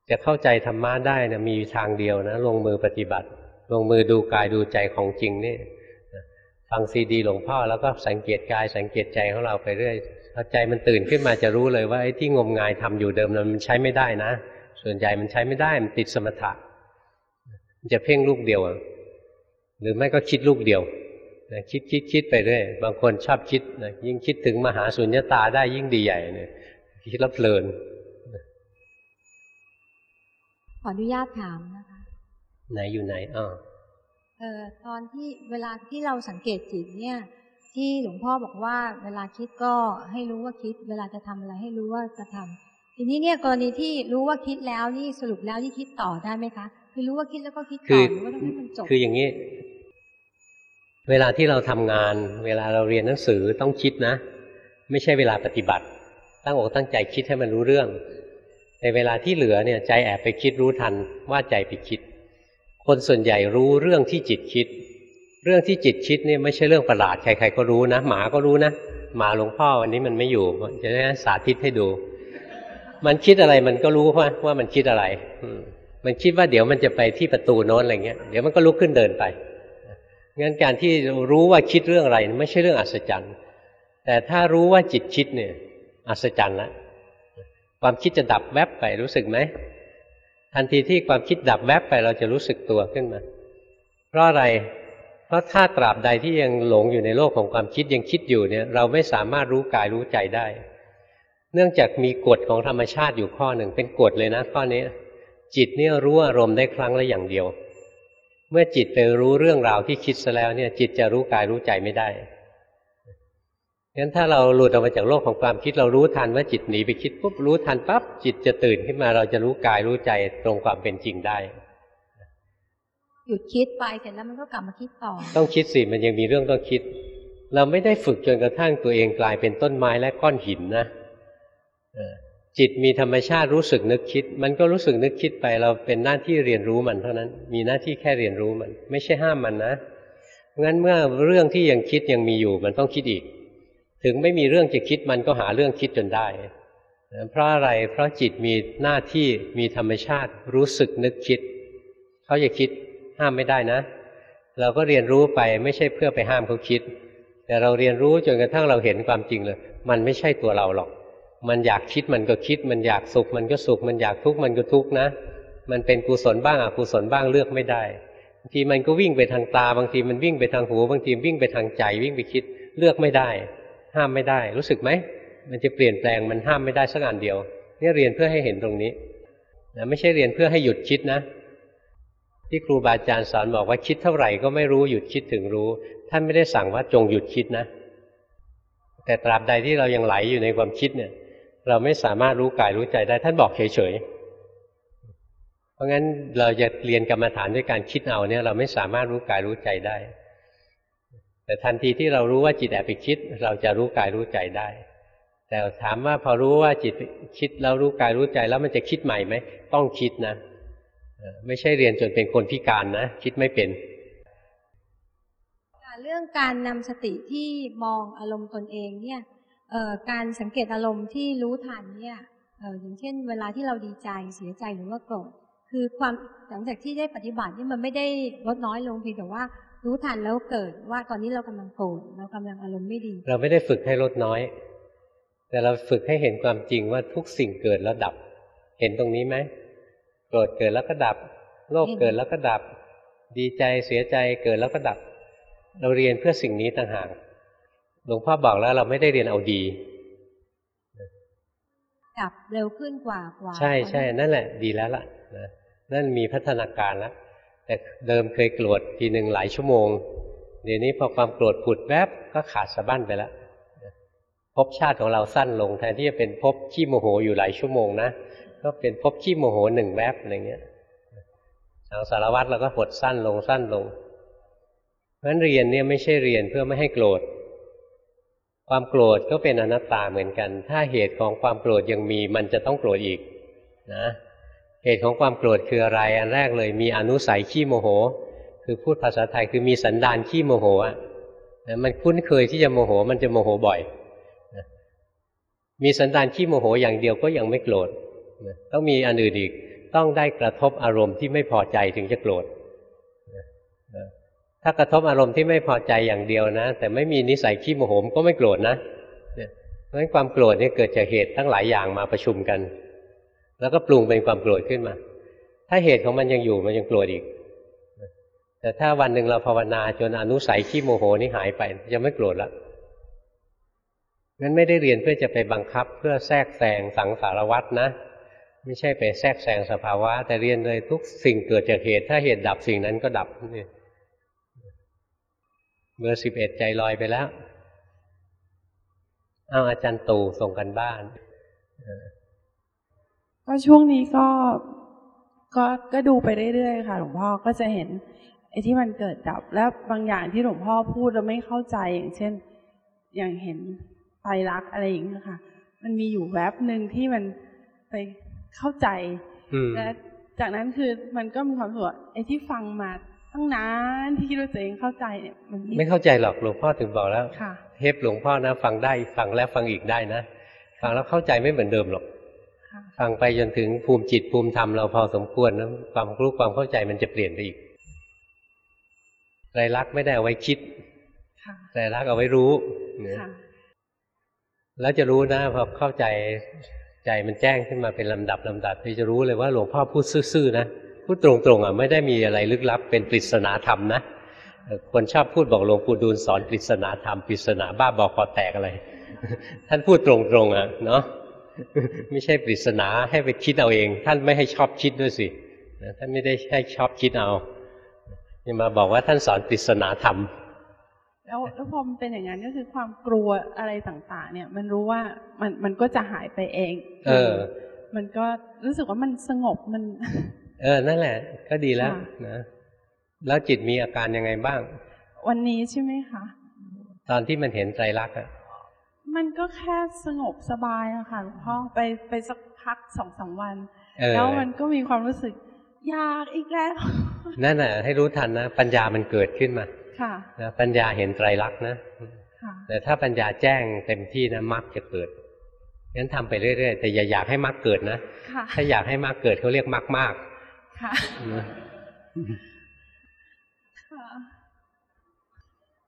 จะเข้าใจธรรมะได้นะมีทางเดียวนะ ลงมือปฏิบัติ ลงมือดูกายดูใจของจริงนี่ฟังซีดีหลวงพ่อแล้วก็สังเกตกายสังเกตใจของเราไปเรื่อยพอใจมันตื่นขึ้นมาจะรู้เลยว่าไอ้ที่งมงายทำอยู่เดิมนั้นมันใช้ไม่ได้นะ ส่วนใหญ่มันใช้ไม่ได้มันติดสมถะมันจะเพ่งลูกเดียวหรือไม่ก็คิดลูกเดียวคิดคิดคิดไปเรื่อยบางคนชอบคิดยิ่งคิดถึงมหาสุญญตาได้ยิ่งดีใหญ่เนี่ยคิดแล้วเพลิน ขออนุญาตถามนะคะ ไหนอยู่ไหนอ่าเอ่อตอนที่เวลาที่เราสังเกตจิตเนี่ย ที่หลวงพ่อบอกว่า เวลาคิดก็ให้รู้ว่าคิด เวลาจะทำอะไรให้รู้ว่าจะทำทีนี้เนี่ยกรณีที่รู้ว่าคิดแล้วนี่สรุปแล้วที่คิดต่อได้ไหมคะคือรู้ว่าคิดแล้วก็คิดต่อหรือว่าต้องให้มันจบคืออย่างนี้ เวลาที่เราทำงาน เวลาเราเรียนหนังสือต้องคิดนะ ไม่ใช่เวลาปฏิบัติ ตั้งอกตั้งใจคิดให้มันรู้เรื่อง ในเวลาที่เหลือเนี่ยใจแอบไปคิดรู้ทันว่าใจไปคิด คนส่วนใหญ่รู้เรื่องที่จิตคิด เรื่องที่จิตคิดเนี่ยไม่ใช่เรื่องประหลาดใครๆก็รู้นะ หมาก็รู้นะหมาหลวงพ่อวันนี้มันไม่อยู่จะได้สาธิตให้ดู มันคิดอะไรมันก็รู้ว่าว่ามันคิดอะไรมันคิดว่าเดี๋ยวมันจะไปที่ประตูโน้นอะไรเงี้ยเดี๋ยวมันก็ลุกขึ้นเดินไปงั้นการที่รู้ว่าคิดเรื่องอะไร ไม่ใช่เรื่องอัศจรรย์ แต่ถ้ารู้ว่าจิตคิดเนี่ย อัศจรรย์ละ ความคิดจะดับแวบไปรู้สึกไหมทันทีที่ความคิดดับแวบไปเราจะรู้สึกตัวขึ้นมา เพราะอะไร เพราะถ้าตราบใดที่ยังหลงอยู่ในโลกของความคิดยังคิดอยู่เนี่ย เราไม่สามารถรู้กายรู้ใจได้ เนื่องจากมีกฎของธรรมชาติอยู่ข้อหนึ่งเป็นกฎเลยนะข้อนี้จิตเนี่ยรู้อารมณ์ได้ครั้งละอย่างเดียว เมื่อจิตไปรู้เรื่องราวที่คิดซะแล้วเนี่ย จิตจะรู้กายรู้ใจไม่ได้ งั้นถ้าเราหลุดออกมาจากโลกของความคิดเรารู้ทันว่าจิตหนีไปคิดปุ๊บรู้ทันปั๊บจิตจะตื่นขึ้นมาเราจะรู้กายรู้ใจตรงความเป็นจริงได้หยุดคิดไปเสร็จแล้วมันก็กลับมาคิดต่อ ต้องคิดสิมันยังมีเรื่องต้องคิด เราไม่ได้ฝึกจนกระทั่งตัวเองกลายเป็นต้นไม้และก้อนหินนะเออจิตมีธรรมชาติรู้สึกนึกคิด มันก็รู้สึกนึกคิดไปเราเป็นหน้าที่เรียนรู้มันเท่านั้น มีหน้าที่แค่เรียนรู้มัน ไม่ใช่ห้ามมันนะงั้นเมื่อเรื่องที่ยังคิดยังมีอยู่ มันต้องคิดอีก ถึงไม่มีเรื่องจะคิดมันก็หาเรื่องคิดจนได้ เพราะอะไร เพราะจิตมีหน้าที่มีธรรมชาติรู้สึกนึกคิด เขาจะคิดห้ามไม่ได้นะ เราก็เรียนรู้ไปไม่ใช่เพื่อไปห้ามเขาคิด แต่เราเรียนรู้จนกระทั่งเราเห็นความจริงเลย มันไม่ใช่ตัวเราหรอก มันอยากคิดมันก็คิด มันอยากสุขมันก็สุข มันอยากทุกข์มันก็ทุกข์นะ มันเป็นกุศลบ้างอกุศลบ้างเลือกไม่ได้บางทีมันก็วิ่งไปทางตา บางทีมันวิ่งไปทางหู บางทีวิ่งไปทางใจวิ่งไปคิดเลือกไม่ได้ ห้ามไม่ได้ รู้สึกไหม มันจะเปลี่ยนแปลงมันห้ามไม่ได้สักอันเดียว นี่เรียนเพื่อให้เห็นตรงนี้นะไม่ใช่เรียนเพื่อให้หยุดคิดนะ ที่ครูบาอาจารย์สอนบอกว่าคิดเท่าไหร่ก็ไม่รู้หยุดคิดถึงรู้ ท่านไม่ได้สั่งว่าจงหยุดคิดนะ แต่ตราบใดที่เรายังไหลอยู่ในความคิดเนี่ย เราไม่สามารถรู้กายรู้ใจได้ ท่านบอกเฉยๆเพราะงั้นเราจะเรียนกรรมฐานด้วยการคิดเอาเนี่ย เราไม่สามารถรู้กายรู้ใจได้ แต่ทันทีที่เรารู้ว่าจิตแอบไปคิด เราจะรู้กายรู้ใจได้ แต่ถามว่าพอรู้ว่าจิตคิดแล้วรู้กายรู้ใจแล้วมันจะคิดใหม่ไหมต้องคิดนะไม่ใช่เรียนจนเป็นคนพิการนะคิดไม่เป็นเรื่องการนำสติที่มองอารมณ์ตนเองเนี่ยการสังเกตอารมณ์ที่รู้ทันเนี่ยอย่างเช่น เวลาที่เราดีใจเสียใจหรือว่าโกรธคือความหลังจากที่ได้ปฏิบัตินี่มันไม่ได้ลดน้อยลงเพียงแต่ว่า รู้ทันแล้วเกิดว่าตอนนี้เรากำลังโกรธเรากำลังอารมณ์ไม่ดี เราไม่ได้ฝึกให้ลดน้อย แต่เราฝึกให้เห็นความจริงว่าทุกสิ่งเกิดแล้วดับ เห็นตรงนี้ไหมโกรธเกิดแล้วก็ดับ โลภเกิดแล้วก็ดับ ดีใจเสียใจเกิดแล้วก็ดับ เราเรียนเพื่อสิ่งนี้ต่างหากหลวงพ่อบอกแล้วเราไม่ได้เรียนเอาดีดับเร็วขึ้นกว่ากว่า ใช่ใช่นั่นแหละ ดีแล้วล่ะนะนั่นมีพัฒนาการแล้ว แต่เดิมเคยโกรธทีหนึ่งหลายชั่วโมง เดี๋ยวนี้พอความโกรธผุดแวบก็ขาดสะบั้นไปแล้วภพชาติของเราสั้นลงแทนที่จะเป็นภพขี้โมโหอยู่หลายชั่วโมงนะก็เป็นภพขี้โมโหหนึ่งแวบอะไรเงี้ยสังสารวัตรเราก็หดสั้นลงสั้นลงเพราะฉะนั้นเรียนเนี่ยไม่ใช่เรียนเพื่อไม่ให้โกรธ ความโกรธก็เป็นอนัตตาเหมือนกัน ถ้าเหตุของความโกรธยังมีมันจะต้องโกรธอีกนะ เหตุของความโกรธคืออะไร อันแรกเลย มีอนุสัยขี้โมโห คือพูดภาษาไทยคือมีสันดานขี้โมโหอะมันคุ้นเคยที่จะโมโห มันจะโมโหบ่อย มีสันดานขี้โมโหอย่างเดียวก็ยังไม่โกรธต้องมีอันอื่นอีกต้องได้กระทบอารมณ์ที่ไม่พอใจถึงจะโกรธถ้ากระทบอารมณ์ที่ไม่พอใจอย่างเดียวนะ แต่ไม่มีนิสัยขี้โมโหก็ไม่โกรธนะเพราะฉะนั้นความโกรธนี่เกิดจากเหตุทั้งหลายอย่างมาประชุมกัน แล้วก็ปรุงเป็นความโกรธขึ้นมา ถ้าเหตุของมันยังอยู่มันยังโกรธอีก แต่ถ้าวันหนึ่งเราภาวนาจนอนุสัยขี้โมโหนี่หายไปจะไม่โกรธแล้วงั้นไม่ได้เรียนเพื่อจะไปบังคับเพื่อแทรกแซงสังสารวัตรนะ ไม่ใช่ไปแทรกแซงสภาวะ แต่เรียนเลยทุกสิ่งเกิดจากเหตุ ถ้าเหตุดับสิ่งนั้นก็ดับนี่เบอร์สิบเอ็ดใจลอยไปแล้ว เอาอาจารย์ตู่ส่งกันบ้าน ก็ช่วงนี้ก็ก็ก็ดูไปเรื่อยๆค่ะ หลวงพ่อก็จะเห็นไอ้ที่มันเกิดดับ แล้วบางอย่างที่หลวงพ่อพูดเราไม่เข้าใจอย่างเช่น อย่างเห็นไตรักอะไรอย่างเงี้ยค่ะ มันมีอยู่แวบหนึ่งที่มันไปเข้าใจและจากนั้นคือมันก็มีความสุขไอ้ที่ฟังมาตั้งนานที่คิดว่าตัวเองเข้าใจเนี่ยมันไม่เข้าใจหรอกหลวงพ่อถึงบอกแล้วเทปหลวงพ่อนะ ฟังได้ฟังแล้วฟังอีกได้นะฟังแล้วเข้าใจไม่เหมือนเดิมหรอก ฟังไปจนถึงภูมิจิตภูมิธรรมเราพอสมควรนะความรู้ความเข้าใจมันจะเปลี่ยนไปอีกไรลักไม่ได้เอาไว้คิดไรลักเอาไว้รู้แล้วจะรู้นะพอเข้าใจใจมันแจ้งขึ้นมาเป็นลำดับลำดับที่จะรู้เลยว่าหลวงพ่อพูดซื่อๆนะพูดตรงๆอะไม่ได้มีอะไรลึกลับเป็นปริศนาธรรมนะคนชอบพูดบอกหลวงปู่ดูลสอนปริศนาธรรมปริศนาบ้าบอกคอแตกอะไร ท่านพูดตรงๆอะเนาะ ไม่ใช่ปริศนาให้ไปคิดเอาเอง ท่านไม่ให้ชอบคิดด้วยสิท่านไม่ได้ให้ชอบคิดเอาอย่ามาบอกว่าท่านสอนปริศนาธรรมแล้วแล้วพอมันเป็นอย่างนั้นก็คือความกลัวอะไรต่าง ๆ เนี่ย มันรู้ว่ามันมันก็จะหายไปเอง เออ มันก็รู้สึกว่ามันสงบมัน เออ นั่นแหละ ก็ดีแล้วค่ะนะแล้วจิตมีอาการยังไงบ้าง วันนี้ใช่ไหมคะ ตอนที่มันเห็นไตรลักษณ์อะ มันก็แค่สงบสบายอะค่ะหลวงพ่อไปไปสักพักสองสามวันเออแล้วมันก็มีความรู้สึกอยากอีกแล้ว นั่นน่ะให้รู้ทันนะ ปัญญามันเกิดขึ้นมาค่ะนะปัญญาเห็นไตรลักษณ์นะค่ะแต่ถ้าปัญญาแจ้งเต็มที่นะมรรคจะเกิดงั้นทำไปเรื่อยๆแต่อย่าอยากให้มรรคเกิดนะค่ะถ้าอยากให้มรรคเกิดเขาเรียกมรรคมากค่ะนะค่ะ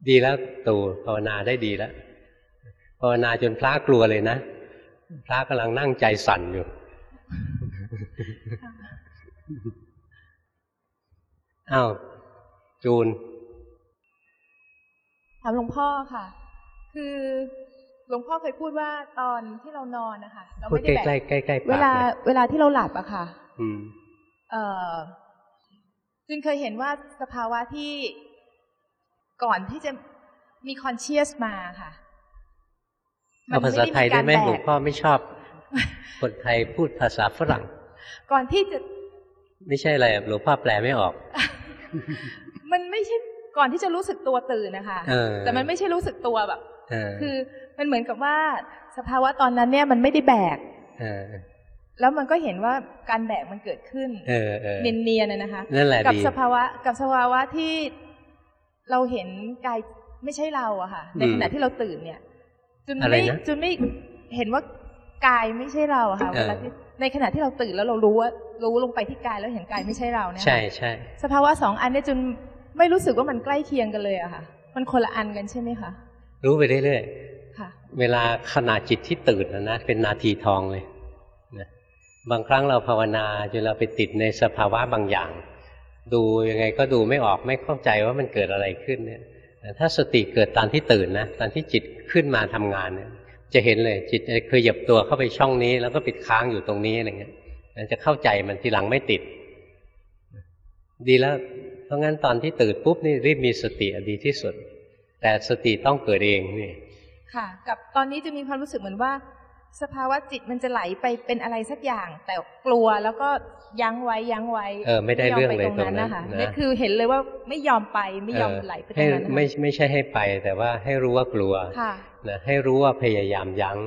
ดีแล้วตูภาวนาได้ดีแล้ว ภาวนาจนพระกลัวเลยนะ พระกำลังนั่งใจสั่นอยู่อ้าวจูนถามหลวงพ่อค่ะ คือหลวงพ่อเคยพูดว่าตอนที่เรานอนนะคะเราพูดไม่ใกได้ล้แบใกล้บใกล้ๆใกล้ๆเวปากลาเลยเวลาที่เราหลับอะค่ะ อืม เอ่อจึงเคยเห็นว่าสภาวะที่ก่อนที่จะมีคอนเชียสมาค่ะ เอาภาษาไทยได้ไหมแบหลวกงพ่อไม่ชอบ คนไทยพูดภาษาฝรั่ง ก่อนที่จะ ไม่ใช่อะไรหลวงพ่อแปลไม่ออก มันไม่ใช่ก่อนที่จะรู้สึกตัวตื่นนะคะเออแต่มันไม่ใช่รู้สึกตัวแบบเออคือมันเหมือนกับว่าสภาวะตอนนั้นเนี่ยมันไม่ได้แบกเออแล้วมันก็เห็นว่าการแบกมันเกิดขึ้นเออเออเนียนๆนะนะคะนั่นแหละกับดีสภาวะกับสภาวะที่เราเห็นกายไม่ใช่เราอะค่ะ ในอืมขณะที่เราตื่นเนี่ย จุนอะไรไม่นะจุนไม่เห็นว่ากายไม่ใช่เราอะค่ะเออเวลาที่ในขณะที่เราตื่นแล้วเรารู้ว่ารู้ลงไปที่กายแล้วเห็นกายไม่ใช่เราเนี่ยใช่ใช่สภาวะสองอันเนี่ยจุนไม่รู้สึกว่ามันใกล้เคียงกันเลยอะค่ะ มันคนละอันกันใช่ไหมคะรู้ไปเรื่อยค่ะๆเวลาขณะจิตที่ตื่นนะนะเป็นนาทีทองเลยนะบางครั้งเราภาวนาจนเราไปติดในสภาวะบางอย่าง ดูยังไงก็ดูไม่ออกไม่เข้าใจว่ามันเกิดอะไรขึ้นเนี่ย แต่ถ้าสติเกิดตอนที่ตื่นนะตอนที่จิตขึ้นมาทำงานเนี่ยจะเห็นเลยจิตเคยหยับตัวเข้าไปช่องนี้ แล้วก็ปิดค้างอยู่ตรงนี้อะไรเงี้ยมันจะเข้าใจมันทีหลังไม่ติด ดีแล้ว เพราะงั้นตอนที่ตื่นปุ๊บนี่รีบมีสติดีที่สุด แต่สติต้องเกิดเองนี่ค่ะ กับตอนนี้จะมีความรู้สึกเหมือนว่า สภาวะจิตมันจะไหลไปเป็นอะไรสักอย่าง แต่กลัวแล้วก็ยั้งไว้ยั้งไว้เออไม่ได้เรื่องเลยยอมไปตรงนั้นตรงนั้นนะคะนะนี่คือเห็นเลยว่าไม่ยอมไปไม่ยอมไหลไปตรให้งนั้นนะคะไม่ไม่ใช่ให้ไป แต่ว่าให้รู้ว่ากลัวค่ะนะให้รู้ว่าพยายามยัง้ง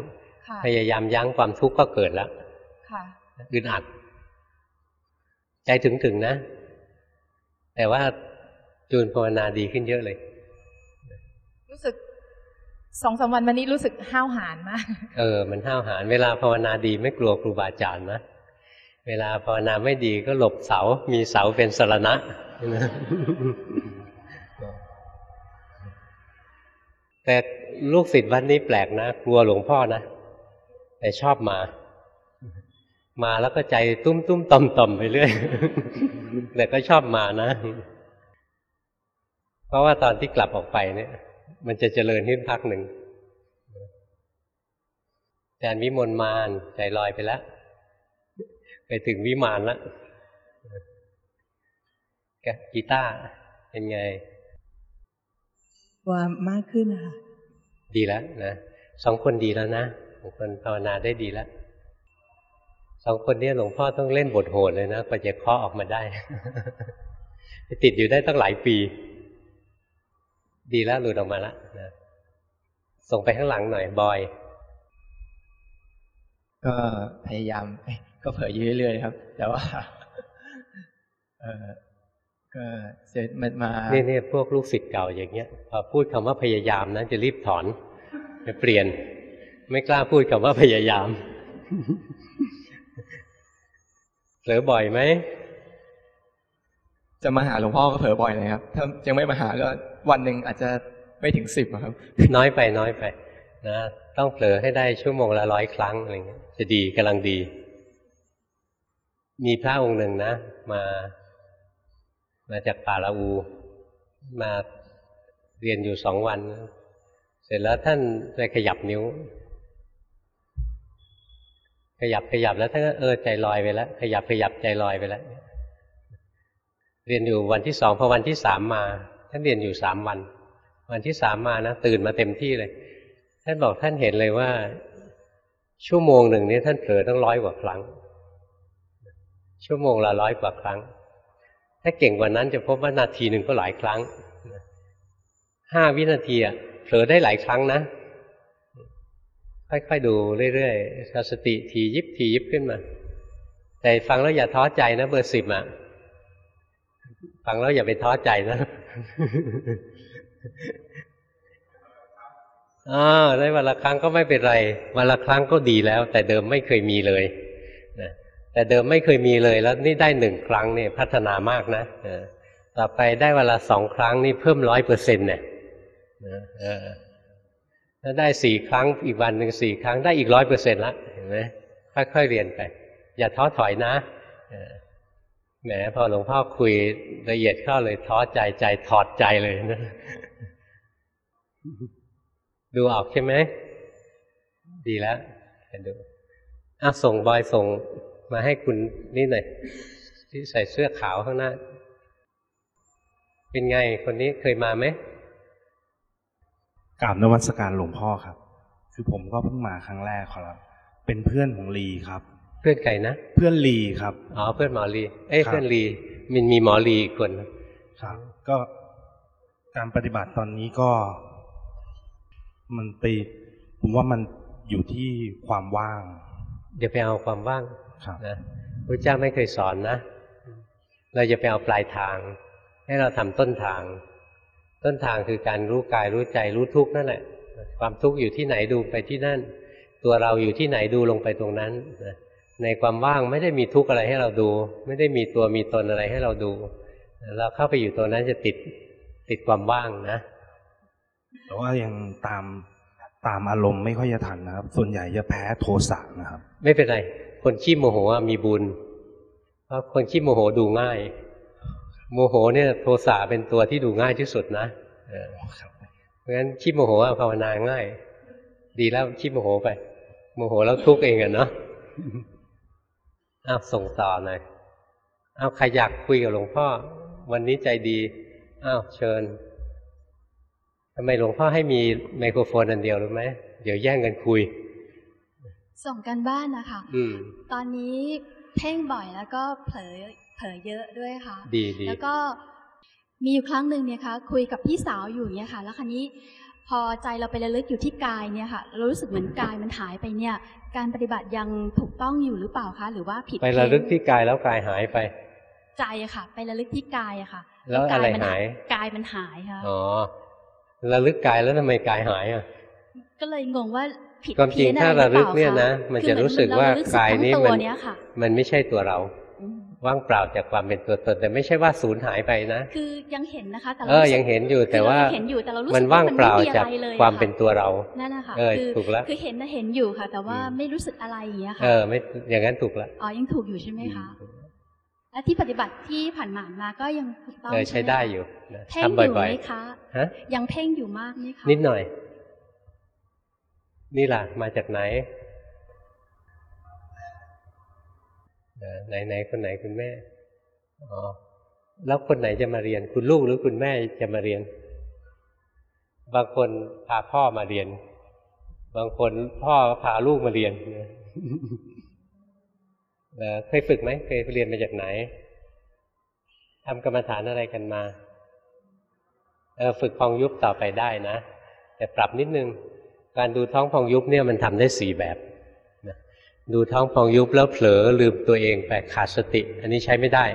ค่ะพยายามยั้งความทุกข์ก็เกิดแล้วค่ะอึดอัด ใจถึงถึงๆนะ แต่ว่าจูนภาวนาดีขึ้นเยอะเลย รู้สึก สองสามวันวันนี้รู้สึกห้าวหาญมาก เออ มันห้าวหาญเวลาภาวนาดีไม่กลัวครูบาอาจารย์นะ เวลาภาวนาไม่ดีก็หลบเสา มีเสาเป็นสรณะ แต่ลูกศิษย์วัดนี้แปลกนะ กลัวหลวงพ่อนะ แต่ชอบมา มาแล้วก็ใจตุ้มตุ้มต่อมต่อมไปเรื่อย แต่ก็ชอบมานะ เพราะว่าตอนที่กลับออกไปเนี่ย มันจะเจริญขึ้นพักหนึ่งอาจารย์วิมลมานใจลอยไปแล้ว ไปถึงวิมานแล้วแกกีตาร์เป็นไง ว่ามากขึ้นนะคะดีแล้วนะสองคนดีแล้วนะสองคนภาวนาได้ดีแล้วสองคนเนี้หลวงพ่อต้องเล่นบทโหดเลยนะกว่าจะเคาะออกมาได้ไปติดอยู่ได้ตั้งหลายปี ดีแล้วหลุดออกมาแล้วนะส่งไปข้างหลังหน่อยบอย ก็พยายามเอ้ยก็เผยอยู่เรื่อยๆครับ แต่ว่าเออก็เสร็จมันมานี่นี่พวกลูกศิษย์เก่าอย่างเงี้ยพอพูดคำว่าพยายามนะจะรีบถอนจะเปลี่ยน ไม่กล้าพูดคำว่าพยายามเผลอบ่อยไหม จะมาหาหลวงพ่อก็เผลอบ่อยเลยครับ ถ้ายังไม่มาหาก็วันหนึ่งอาจจะไม่ถึงสิบครับ น้อยไปน้อยไปนะต้องเผลอให้ได้ชั่วโมงละร้อยครั้งอะไรเงี้ยจะดีกำลังดี มีพระองค์หนึ่งนะ มา มาจากป่าละอู มาเรียนอยู่สองวัน เสร็จแล้วท่านไปขยับนิ้ว ขยับขยับแล้วท่านก็เออใจลอยไปแล้วขยับขยับใจลอยไปแล้ว เรียนอยู่วันที่สองพอวันที่สามมาท่านเรียนอยู่สามวัน วันที่สามมานะตื่นมาเต็มที่เลย ท่านบอกท่านเห็นเลยว่า ชั่วโมงหนึ่งนี้ท่านเผลอตั้งร้อยกว่าครั้ง ชั่วโมงละร้อยกว่าครั้ง ถ้าเก่งกว่านั้นจะพบว่านาทีหนึ่งก็หลายครั้งห้าวินาทีอะเผลอได้หลายครั้งนะ ค่อยๆดูเรื่อยๆสติทียิบทียิบขึ้นมา แต่ฟังแล้วอย่าท้อใจนะเบอร์สิบอะ ฟังแล้วอย่าไปท้อใจนะอ่าได้วันละครั้งก็ไม่เป็นไร วันละครั้งก็ดีแล้ว แต่เดิมไม่เคยมีเลยนะแต่เดิมไม่เคยมีเลยแล้วนี่ได้หนึ่งครั้งนี่พัฒนามากนะต่อไปได้เวลาสองครั้งนี่เพิ่มร้อยเปอร์เซ็นต์เนี่ยถ้าได้สี่ครั้งอีกวันหนึ่งสี่ครั้งได้อีกร้อยเปอร์เซ็นต์ละเห็นไหมค่อยๆเรียนไป อย่าท้อถอยนะ แหมพอหลวงพ่อคุยละเอียดเข้าเลยท้อใจใจถอดใจเลยนะดูออกใช่ไหม ดีแล้วดูอะส่งบอยส่งมาให้คุณนี่หน่อยที่ใส่เสื้อขาวข้างหน้า เป็นไงคนนี้เคยมาไหมกราบนวัตการหลวงพ่อครับ คือผมก็เพิ่งมาครั้งแรกครับ เป็นเพื่อนของลีครับ เพื่อนใครนะ เพื่อนลีครับ อ๋อ เพื่อนหมอลี เอ้ยเพื่อนลีมันมีหมอลีอีกคนครับ ก็การปฏิบัติตอนนี้ก็ มันไปผมว่ามันอยู่ที่ความว่าง เดี๋ยวไปเอาความว่างครับนะพระเจ้าไม่เคยสอนนะ เราจะไปเอาปลายทาง ให้เราทำต้นทาง ต้นทางคือการรู้กายรู้ใจรู้ทุกข์นั่นแหละ ความทุกข์อยู่ที่ไหนดูไปที่นั่น ตัวเราอยู่ที่ไหนดูลงไปตรงนั้นนะ ในความว่างไม่ได้มีทุกข์อะไรให้เราดู ไม่ได้มีตัวมีตนอะไรให้เราดู เราเข้าไปอยู่ตัวนั้นจะติดติดความว่างนะแต่ว่ายังตามตามอารมณ์ไม่ค่อยจะทันนะครับ ส่วนใหญ่จะแพ้โทสะนะครับ ไม่เป็นไร คนขี้โมโหมีบุญ เพราะคนขี้โมโหดูง่าย โมโหเนี่ยโทสะเป็นตัวที่ดูง่ายที่สุดนะเพราะฉะนั้นขี้โมโหภาวนาง่าย ดีแล้วขี้โมโหไป โมโหแล้วทุกข์เองอะเนาะ อ้าวส่งต่อหน่อยอ้าวใครอยากคุยกับหลวงพ่อ วันนี้ใจดีอ้าวเชิญทำไมหลวงพ่อให้มีไมโครโฟนอันเดียวหรือไหมเดี๋ยวแย่งกันคุย ส่งกันบ้านนะคะอืมตอนนี้เพ่งบ่อยแล้วก็เผลอเผลอเยอะด้วยค่ะ ดีดีแล้วก็มีอยู่ครั้งหนึ่งเนี่ยค่ะคุยกับพี่สาวอยู่เนี่ยค่ะ แล้วคราวนี้ พอใจเราไประลึกอยู่ที่กายเนี่ยค่ะ เรารู้สึกเหมือนกายมันหายไปเนี่ย การปฏิบัติยังถูกต้องอยู่หรือเปล่าคะ หรือว่าผิดไประลึกที่กายแล้วกายหายไป ใจอะค่ะ ไประลึกที่กายอะค่ะ แล้วอะไรกายมันหายกายมันหายค่ะอ๋อระลึกกายแล้วทำไมกายหายอะก็เลยงงว่าผิดความจริงเพี้ยนถ้าอะไรหระรือลึเปกล่าเนี่ยคะนะ มันคือจะเหรู้สึกว่าเรรู้กายนี้ทั้งมันตัวเนี้ยค่ะมันไม่ใช่ตัวเราอืม ว่างเปล่าจากความเป็นตัวตน แต่ไม่ใช่ว่าสูญหายไปนะ คือยังเห็นนะคะแต่เอเราอรู้สึกยังเห็นอยู่แต่ว่าคือเรเห็นอยู่แต่เรารู้สึกมันว่างเปล่ามันไม่มีจากอะไรเลยความอะเป็นตัวเรานั่นนะคะเออคือถูกแล้วคือเห็นนะเห็นอยู่ค่ะ แต่ว่าอืมไม่รู้สึกอะไรอย่างเงี้ยค่ะเออไม่อย่างนั้นถูกละอ๋อยังถูกอยู่ใช่ไหมคะและที่ปฏิบัติที่ผ่านมามาก็ยังถูกต้องเออใช้หมคะได้อยู่นะเพ่งทำอยู่บ่ไหอยมคะๆฮะยังเพ่งอยู่มากไหมคะนิดหน่อย นี่ล่ะมาจากไหน ไหนไหนคนไหนคุณแม่อ๋อแล้วคนไหนจะมาเรียนคุณลูกหรือคุณแม่จะมาเรียน บางคนพาพ่อมาเรียน บางคนพ่อพาลูกมาเรียนเคยฝึกไหมเคยเรียนมาจากไหนทำกรรมฐานอะไรกันมาฝึกพองยุบต่อไปได้นะ แต่ปรับนิดนึง การดูท้องพองยุบเนี่ยมันทำได้สี่แบบ ดูท้องพองยุบแล้วเผลอลืมตัวเองไปขาดสติ อันนี้ใช้ไม่ได้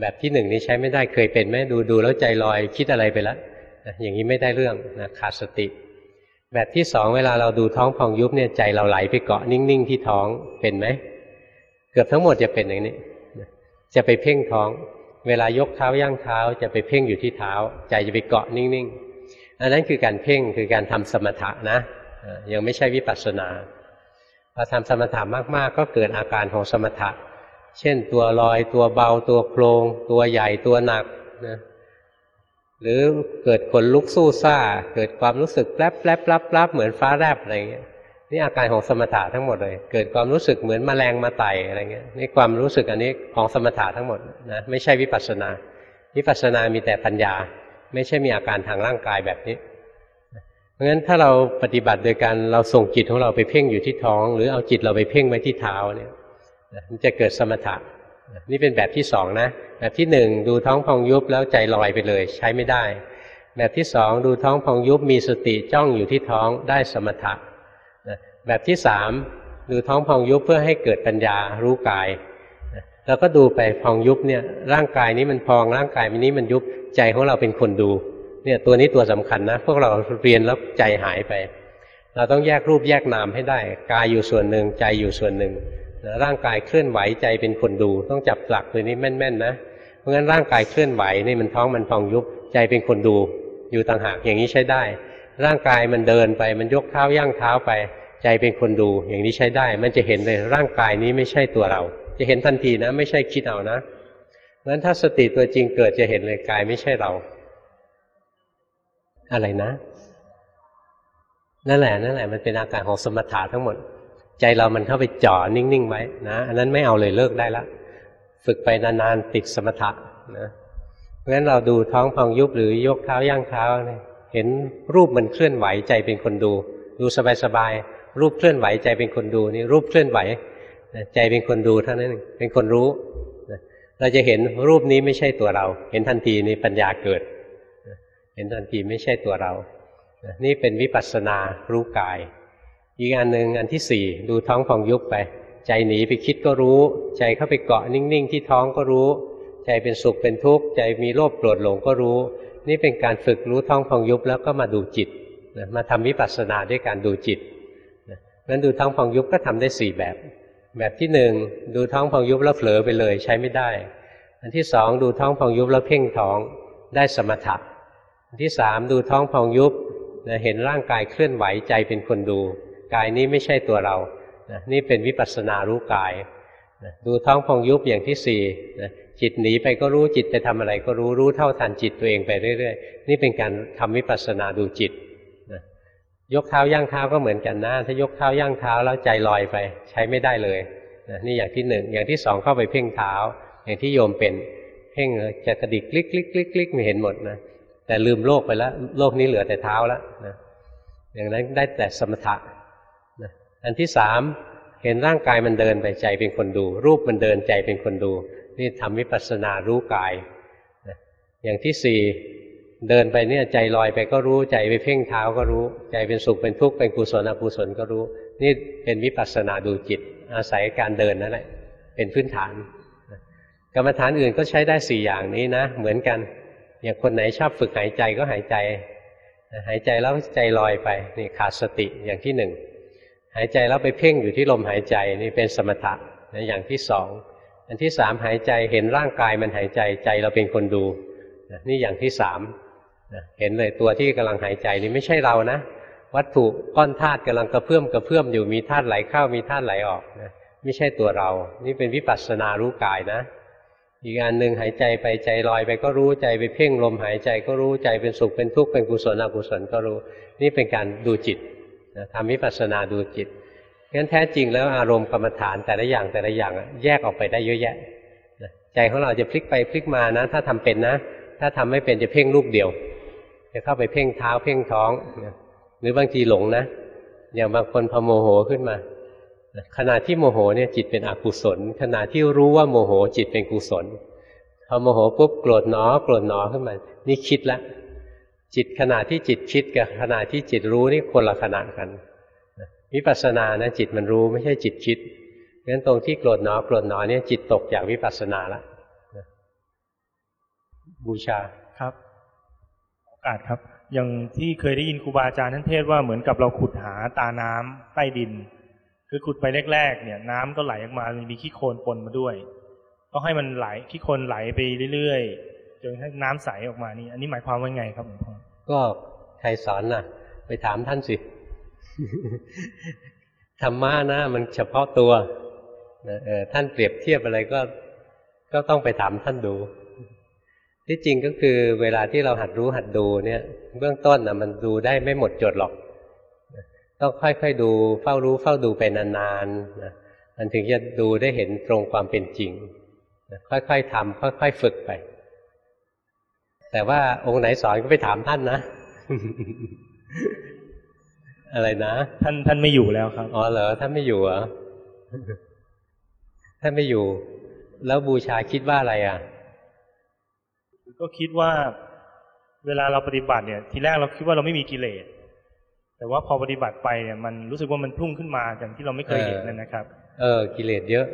แบบที่หนึ่งนี้ใช้ไม่ได้เคยเป็นไหมดูดูแล้วใจลอยคิดอะไรไปแล้วอย่างนี้ไม่ได้เรื่องนะขาดสติ แบบที่สองเวลาเราดูท้องพองยุบเนี่ยใจเราไหลไปเกาะนิ่ง ๆ ที่ท้องเป็นไหมเกือบทั้งหมดจะเป็นอย่างนี้ จะไปเพ่งท้อง เวลายกเท้าย่างเท้าจะไปเพ่งอยู่ที่เท้า ใจจะไปเกาะนิ่งๆอันนั้นคือการเพ่งคือการทำสมถะนะยังไม่ใช่วิปัสสนา อทำสมถะมาก ๆ ก็เกิดอาการของสมถะ เช่นตัวลอยตัวเบาตัวโครง ตัวใหญ่ตัวหนักนะหรือเกิดขนลุกสู้ซ่า เกิดความรู้สึกแป๊บแป๊บแป๊บแป๊บเหมือนฟ้าแลบอะไรเงี้ยนี่อาการของสมถะทั้งหมดเลย เกิดความรู้สึกเหมือนมแมลงมาไต่อะไรเงี้ยนี่ความรู้สึกอันนี้ของสมถะทั้งหมดนะไม่ใช่วิปัสสนาวิปัสสนามีแต่ปัญญา ไม่ใช่มีอาการทางร่างกายแบบนี้ ราะฉะนั้นถ้าเราปฏิบัติโดยการเราส่งจิตของเราไปเพ่งอยู่ที่ท้อง หรือเอาจิตเราไปเพ่งไว้ที่เท้าเนี่ยมันจะเกิดสมถะนี่เป็นแบบที่สองนะ แบบที่หนึ่งดูท้องพองยุบแล้วใจลอยไปเลยใช้ไม่ได้ แบบที่สองดูท้องพองยุบมีสติจ้องอยู่ที่ท้องได้สมถะแบบที่สามดูท้องพองยุบเพื่อให้เกิดปัญญารู้กายแล้วก็ดูไปพองยุบเนี่ยร่างกายนี้มันพองร่างกายนี้มันยุบใจของเราเป็นคนดู เนี่ยตัวนี้ตัวสำคัญนะ พวกเราเรียนแล้วใจหายไป เราต้องแยกรูปแยกนามให้ได้ กายอยู่ส่วนหนึ่งใจอยู่ส่วนหนึ่งร่างกายเคลื่อนไหวใจเป็นคนดู ต้องจับหลักตัวนี้แม่นๆนะเพราะงั้นร่างกายเคลื่อนไหวนี่มันท้องมันพองยุบใจเป็นคนดู อยู่ต่างหากอย่างนี้ใช้ได้ ร่างกายมันเดินไปมันยกเท้าย่างเท้าไป ใจเป็นคนดู อย่างนี้ใช้ได้ มันจะเห็นเลยร่างกายนี้ไม่ใช่ตัวเรา จะเห็นทันทีนะ ไม่ใช่คิดเอานะเพราะฉะนั้นถ้าสติตัวจริงเกิดจะเห็นเลยกายไม่ใช่เรา อะไรนะนั่นแหละนั่นแหละมันเป็นอาการของสมถะทั้งหมด ใจเรามันเข้าไปจ่อนิ่งๆไว้นะอันนั้นไม่เอาเลยเลิกได้ละฝึกไปนานๆติดสมถะนะเพราะฉะนั้นเราดูท้องพองยุบหรือยกเท้าย่างเท้าเนี่ยเห็นรูปมันเคลื่อนไหวใจเป็นคนดู ดูสบายๆรูปเคลื่อนไหวใจเป็นคนดูนี่รูปเคลื่อนไหวใจเป็นคนดูเท่านั้นเป็นคนรู้เราจะเห็นรูปนี้ไม่ใช่ตัวเรา เห็นทันทีนี่ปัญญาเกิด เห็นทันทีไม่ใช่ตัวเรา นี่เป็นวิปัสสนารู้กาย อีกอันหนึ่งอันที่สี่ดูท้องฟองยุบไป ใจหนีไปคิดก็รู้ ใจเข้าไปเกาะนิ่งๆ ที่ท้องก็รู้ ใจเป็นสุขเป็นทุกข์ใจมีโลภโกรธหลงก็รู้ นี่เป็นการฝึกรู้ท้องฟองยุบแล้วก็มาดูจิตมาทำวิปัสสนาด้วยการดูจิตนั้นดูท้องพองยุบก็ทำได้สี่แบบ แบบที่หนึ่งดูท้องพองยุบแล้วเผลอไปเลยใช้ไม่ได้ อันที่สองดูท้องพองยุบแล้วเพ่งท้องได้สมถะ ที่สามดูท้องพองยุบเห็นร่างกายเคลื่อนไหวใจเป็นคนดู กายนี้ไม่ใช่ตัวเรานี่เป็นวิปัสสนารู้กายดูท้องพองยุบอย่างที่สี่จิตหนีไปก็รู้จิตไปทำอะไรก็รู้รู้เท่าทันจิตตัวเองไปเรื่อยๆ นี่เป็นการทำวิปัสสนาดูจิตยกเท้าย่างเท้าก็เหมือนกันนะถ้ายกเท้าย่างเท้าแล้วใจลอยไปใช้ไม่ได้เลยนะนี่อย่างที่หนึ่งอย่างที่สองเข้าไปเพ่งเท้า อย่างที่โยมเป็นเพ่งจะกระดิกคลิกคลิกคลิกคลิกไม่เห็นหมดนะ แต่ลืมโลกไปแล้ว โลกนี้เหลือแต่เท้าแล้วนะอย่างนั้นได้แต่สมถะนะอันที่สามเห็นร่างกายมันเดินไปใจเป็นคนดู รูปมันเดินใจเป็นคนดู นี่ทำวิปัสสนารู้กายนะอย่างที่สี่เดินไปเนี่ยใจลอยไปก็รู้ใจไปเพ่งเท้าก็รู้ ใจเป็นสุขเป็นทุกข์เป็นกุศลอกุศลก็รู้ นี่เป็นวิปัสสนาดูจิต อาศัยการเดินนั่นแหละเป็นพื้นฐานกรรมฐานอื่นก็ใช้ได้สี่อย่างนี้นะ เหมือนกัน อย่างคนไหนชอบฝึกหายใจก็หายใจ หายใจแล้วใจลอยไปนี่ขาดสติอย่างที่หนึ่งหายใจแล้วไปเพ่งอยู่ที่ลมหายใจนี่เป็นสมถะนะอย่างที่สองอันที่สามหายใจเห็นร่างกายมันหายใจใจเราเป็นคนดูนี่อย่างที่สามเห็นเลยตัวที่กำลังหายใจนี่ไม่ใช่เรานะ วัตถุก้อนธาตุกำลังกระเพื่อมกระเพื่อมอยู่มีธาตุไหลเข้ามีธาตุไหลออกนะไม่ใช่ตัวเรา นี่เป็นวิปัสสนารู้กายนะ อีกอันหนึ่งหายใจไปใจลอยไปก็รู้ใจไปเพ่งลมหายใจก็รู้ใจเป็นสุขเป็นทุกข์เป็นกุศลอกุศลก็รู้ นี่เป็นการดูจิตนะทำวิปัสสนาดูจิตงั้นแท้จริงแล้วอารมณ์กรรมฐานแต่ละอย่างแต่ละอย่างแยกออกไปได้เยอะแยะใจของเราจะพลิกไปพลิกมานะ ถ้าทำเป็นนะ ถ้าทำไม่เป็นจะเพ่งลูกเดียว จะเข้าไปเพ่งเท้าเพ่งท้อง หรือบางทีหลงนะ อย่างบางคนพอโมโหขึ้นมา ขณะที่โมโหเนี่ยจิตเป็นอกุศล ขณะที่รู้ว่าโมโหจิตเป็นกุศลพอโมโหปุ๊บโกรธหนอโกรธหนอขึ้นมา นี่คิดละ จิตขณะที่จิตคิดกับขณะที่จิตรู้นี่คนละขณะกันวิปัสสนานะจิตมันรู้ไม่ใช่จิตคิดงั้นตรงที่โกรธหนอโกรธหนอเนี่ยจิตตกจากวิปัสสนาละบูชาครับโอกาสครับ อย่างที่เคยได้ยินครูบาอาจารย์ท่านเทศว่าเหมือนกับเราขุดหาตาน้ำใต้ดิน คือขุดไปแรกๆเนี่ย น้ำก็ไหลออกมามีขี้โคลนปนมาด้วย ก็ให้มันไหลขี้โคลนไหลไปเรื่อยๆจนให้น้ำใสออกมานี่ อันนี้หมายความว่าไงครับหลวงพ่อก็ใครสอนน่ะ ไปถามท่านสิธรรมะนะ มันเฉพาะตัวเออท่านเปรียบเทียบอะไรก็ก็ต้องไปถามท่านดู ที่จริงก็คือเวลาที่เราหัดรู้หัดดูเนี่ย เบื้องต้นนะมันดูได้ไม่หมดจดหรอก ต้องค่อยๆดูเฝ้ารู้เฝ้าดูไปนานๆนะมันถึงจะดูได้เห็นตรงความเป็นจริงนะค่อยๆทำค่อยๆฝึกไป แต่ว่าองค์ไหนสอนก็ไปถามท่านนะ อะไรนะ ท่านท่านไม่อยู่แล้วครับ อ๋อเหรอท่านไม่อยู่เหรอท่านไม่อยู่ แล้วบูชาคิดว่าอะไรอะ ก็คิดว่า เวลาเราปฏิบัติเนี่ย ทีแรกเราคิดว่าเราไม่มีกิเลส แต่ว่าพอปฏิบัติไปเนี่ยมันรู้สึกว่ามันพุ่งขึ้นมาอย่างที่เราไม่เคยเห็นนั่นนะครับ เออกิเลสเยอะ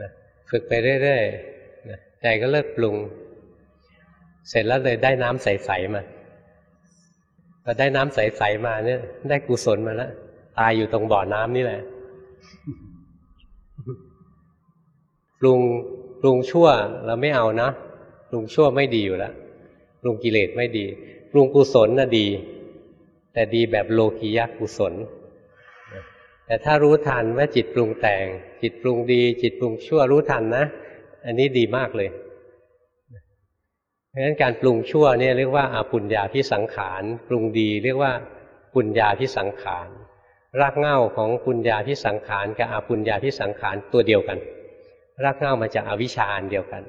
นะฝึกไปเรื่อยๆนะใจก็เลิกปรุง เสร็จแล้วเลยได้น้ำใสๆมาพอได้น้ำใสๆมาเนี่ย ได้กุศลมาแล้วตายอยู่ตรงบ่อน้ำนี่แหละปรุงปรุงชั่วเราไม่เอานะปรุงชั่วไม่ดีอยู่แล้วปรุงกิเลสไม่ดีปรุงกุศลน่ะดี แต่ดีแบบโลกียกุศล แต่ถ้ารู้ทันว่าจิตปรุงแต่ง จิตปรุงดี จิตปรุงชั่วรู้ทันนะ อันนี้ดีมากเลยเพราะฉะนั้นการปรุงชั่วเนี่ยเรียกว่าอาปุญญาพิสังขาร ปรุงดีเรียกว่าปุญญาพิสังขาร รากเหง้าของปุญญาพิสังขารกับอาปุญญาพิสังขารตัวเดียวกัน รากเหง้ามาจากอาวิชชาอันเดียวกัน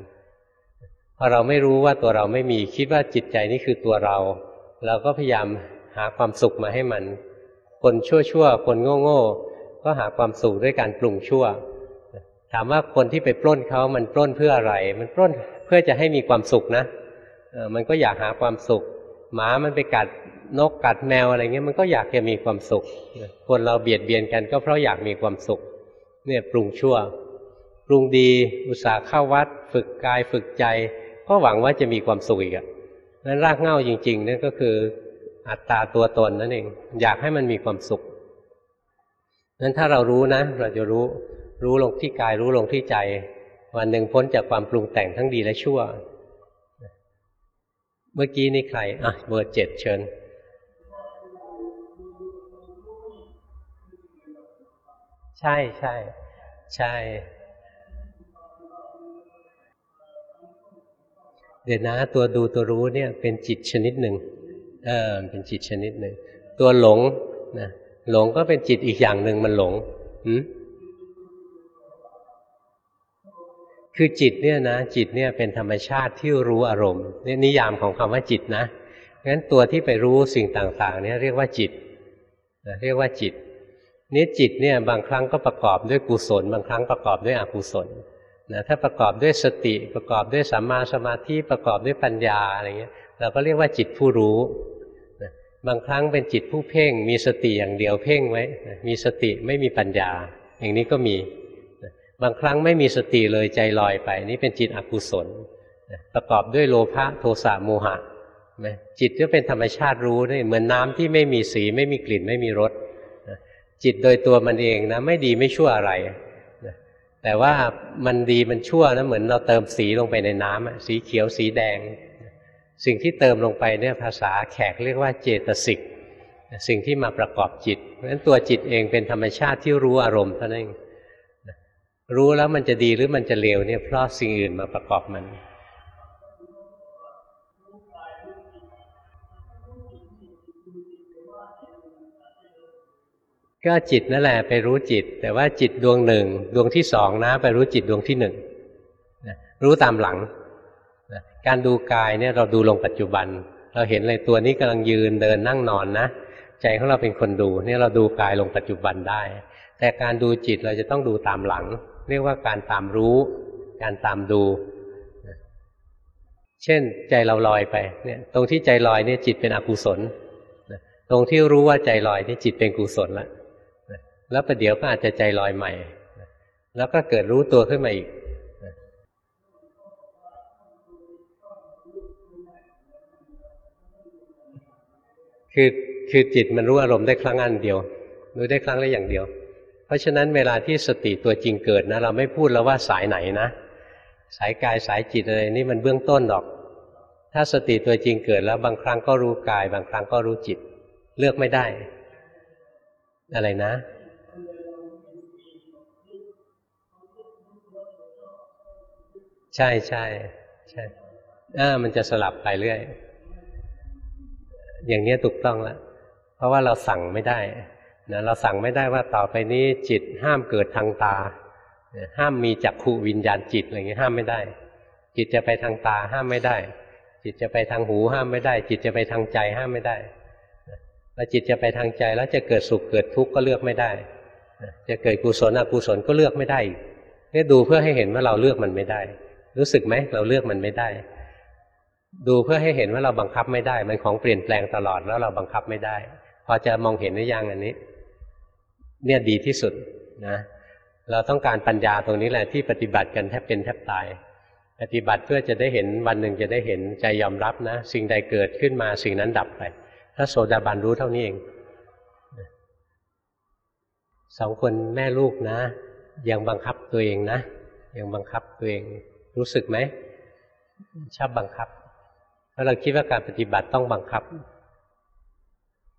พอเราไม่รู้ว่าตัวเราไม่มีคิดว่าจิตใจนี่คือตัวเรา เราก็พยายาม หาความสุขมาให้มัน คนชั่วๆคนโง่ๆก็หาความสุขด้วยการปรุงชั่ว ถามว่าคนที่ไปปล้นเขามันปล้นเพื่ออะไร มันปล้นเพื่อจะให้มีความสุขนะเออมันก็อยากหาความสุข หมามันไปกัดนกกัดแมวอะไรเงี้ยมันก็อยากจะมีความสุข คนเราเบียดเบียนกันก็เพราะอยากมีความสุข เนี่ยปรุงชั่ว ปรุงดีอุตส่าห์เข้าวัด ฝึกกายฝึกใจ ก็หวังว่าจะมีความสุขอีกอะนั้นรากเหง้าจริงๆนั่นก็คือ อัตตาตัวตนนั่นเอง อยากให้มันมีความสุขนั้นถ้าเรารู้นะ เราจะรู้รู้ลงที่กายรู้ลงที่ใจ วันหนึ่งพ้นจากความปรุงแต่งทั้งดีและชั่ว เมื่อกี้นี่ใคร อะเบอร์เจ็ดเชิญใช่ใช่ใช่ เดี๋ยวนะตัวดูตัวรู้เนี่ยเป็นจิตชนิดหนึ่ง เออเป็นจิตชนิดหนึ่งตัวหลงนะหลงก็เป็นจิตอีกอย่างหนึ่งมันหลงหืมคือจิตเนี่ยนะจิตเนี่ยเป็นธรรมชาติที่รู้อารมณ์นี่นิยามของคำว่าจิตนะงั้นตัวที่ไปรู้สิ่งต่างๆเนี่ยเรียกว่าจิตนะเรียกว่าจิตนี่จิตเนี่ยบางครั้งก็ประกอบด้วยกุศล บางครั้งประกอบด้วยอกุศลนะถ้าประกอบด้วยสติประกอบด้วยสัมมาสมาธิประกอบด้วยปัญญาอะไรเงี้ยเราก็เรียกว่าจิตผู้รู้ บางครั้งเป็นจิตผู้เพ่ง มีสติอย่างเดียวเพ่งไว้ มีสติไม่มีปัญญา อย่างนี้ก็มี บางครั้งไม่มีสติเลยใจลอยไป นี่เป็นจิตอกุศล ประกอบด้วยโลภะโทสะโมหะจิตก็เป็นธรรมชาติรู้นี่เหมือนน้ำที่ไม่มีสีไม่มีกลิ่นไม่มีรสจิตโดยตัวมันเองนะไม่ดีไม่ชั่วอะไรแต่ว่ามันดีมันชั่วนะเหมือนเราเติมสีลงไปในน้ำสีเขียวสีแดง สิ่งที่เติมลงไปเนี่ยภาษาแขกเรียกว่าเจตสิกสิ่งที่มาประกอบจิต เพราะฉะนั้นตัวจิตเองเป็นธรรมชาติที่รู้อารมณ์เท่านั้นเองรู้แล้วมันจะดีหรือมันจะเลวเนี่ยเพราะสิ่งอื่นมาประกอบมัน ก็จิตนั่นแหละไปรู้จิต แต่ว่าจิตดวงหนึ่ง ดวงที่สองนะ ไปรู้จิตดวงที่หนึ่งรู้ตามหลัง การดูกายเนี่ยเราดูลงปัจจุบัน เราเห็นเลยตัวนี้กำลังยืนเดินนั่งนอนนะใจของเราเป็นคนดูเนี่ยเราดูกายลงปัจจุบันได้ แต่การดูจิตเราจะต้องดูตามหลัง เรียกว่าการตามรู้ การตามดู เช่นใจเราลอยไปเนี่ยตรงที่ใจลอยเนี่ยจิตเป็นอกุศลตรงที่รู้ว่าใจลอยนี่จิตเป็นกุศลละแล้วประเดี๋ยวก็อาจจะใจลอยใหม่ แล้วก็เกิดรู้ตัวขึ้นมาอีก คือคือจิตมันรู้อารมณ์ได้ครั้งอันเดียวรู้ได้ครั้งละอย่างเดียว เพราะฉะนั้นเวลาที่สติตัวจริงเกิดนะเราไม่พูดแล้วว่าสายไหนนะ สายกายสายจิตอะไรนี่มันเบื้องต้นหรอก ถ้าสติตัวจริงเกิดแล้วบางครั้งก็รู้กาย บางครั้งก็รู้จิต เลือกไม่ได้ อะไรนะใช่ใช่ใช่อ่ามันจะสลับไปเรื่อย อย่างนี้ถูกต้องแล้วเพราะว่าเราสั่งไม่ได้นะเราสั่งไม่ได้ว่าต่อไปนี้จิตห้ามเกิดทางตา ห้ามมีจักขูวิญญาณจิตอะไรเงี้ยห้ามไม่ได้ จิตจะไปทางตาห้ามไม่ได้ จิตจะไปทางหูห้ามไม่ได้ จิตจะไปทางใจห้ามไม่ได้แล้วจิตจะไปทางใจแล้วจะเกิดสุขเกิดทุกข์ก็เลือกไม่ได้ จะเกิดกุศลอกุศลก็เลือกไม่ได้นี่ดูเพื่อให้เห็นว่าเราเลือกมันไม่ได้ รู้สึกไหมเราเลือกมันไม่ได้ ดูเพื่อให้เห็นว่าเราบังคับไม่ได้ มันของเปลี่ยนแปลงตลอดแล้วเราบังคับไม่ได้ พอจะมองเห็นหรือยังอันนี้ เนี่ยดีที่สุดนะเราต้องการปัญญาตรงนี้แหละที่ปฏิบัติกันแทบเป็นแทบตาย ปฏิบัติเพื่อจะได้เห็นวันหนึ่งจะได้เห็นใจยอมรับนะ สิ่งใดเกิดขึ้นมาสิ่งนั้นดับไปถ้าโสดาบันรู้เท่านี้เองสองคนแม่ลูกนะ ยังบังคับตัวเองนะ ยังบังคับตัวเองรู้สึกไหมชอบบังคับ เพราะเราคิดว่าการปฏิบัติต้องบังคับ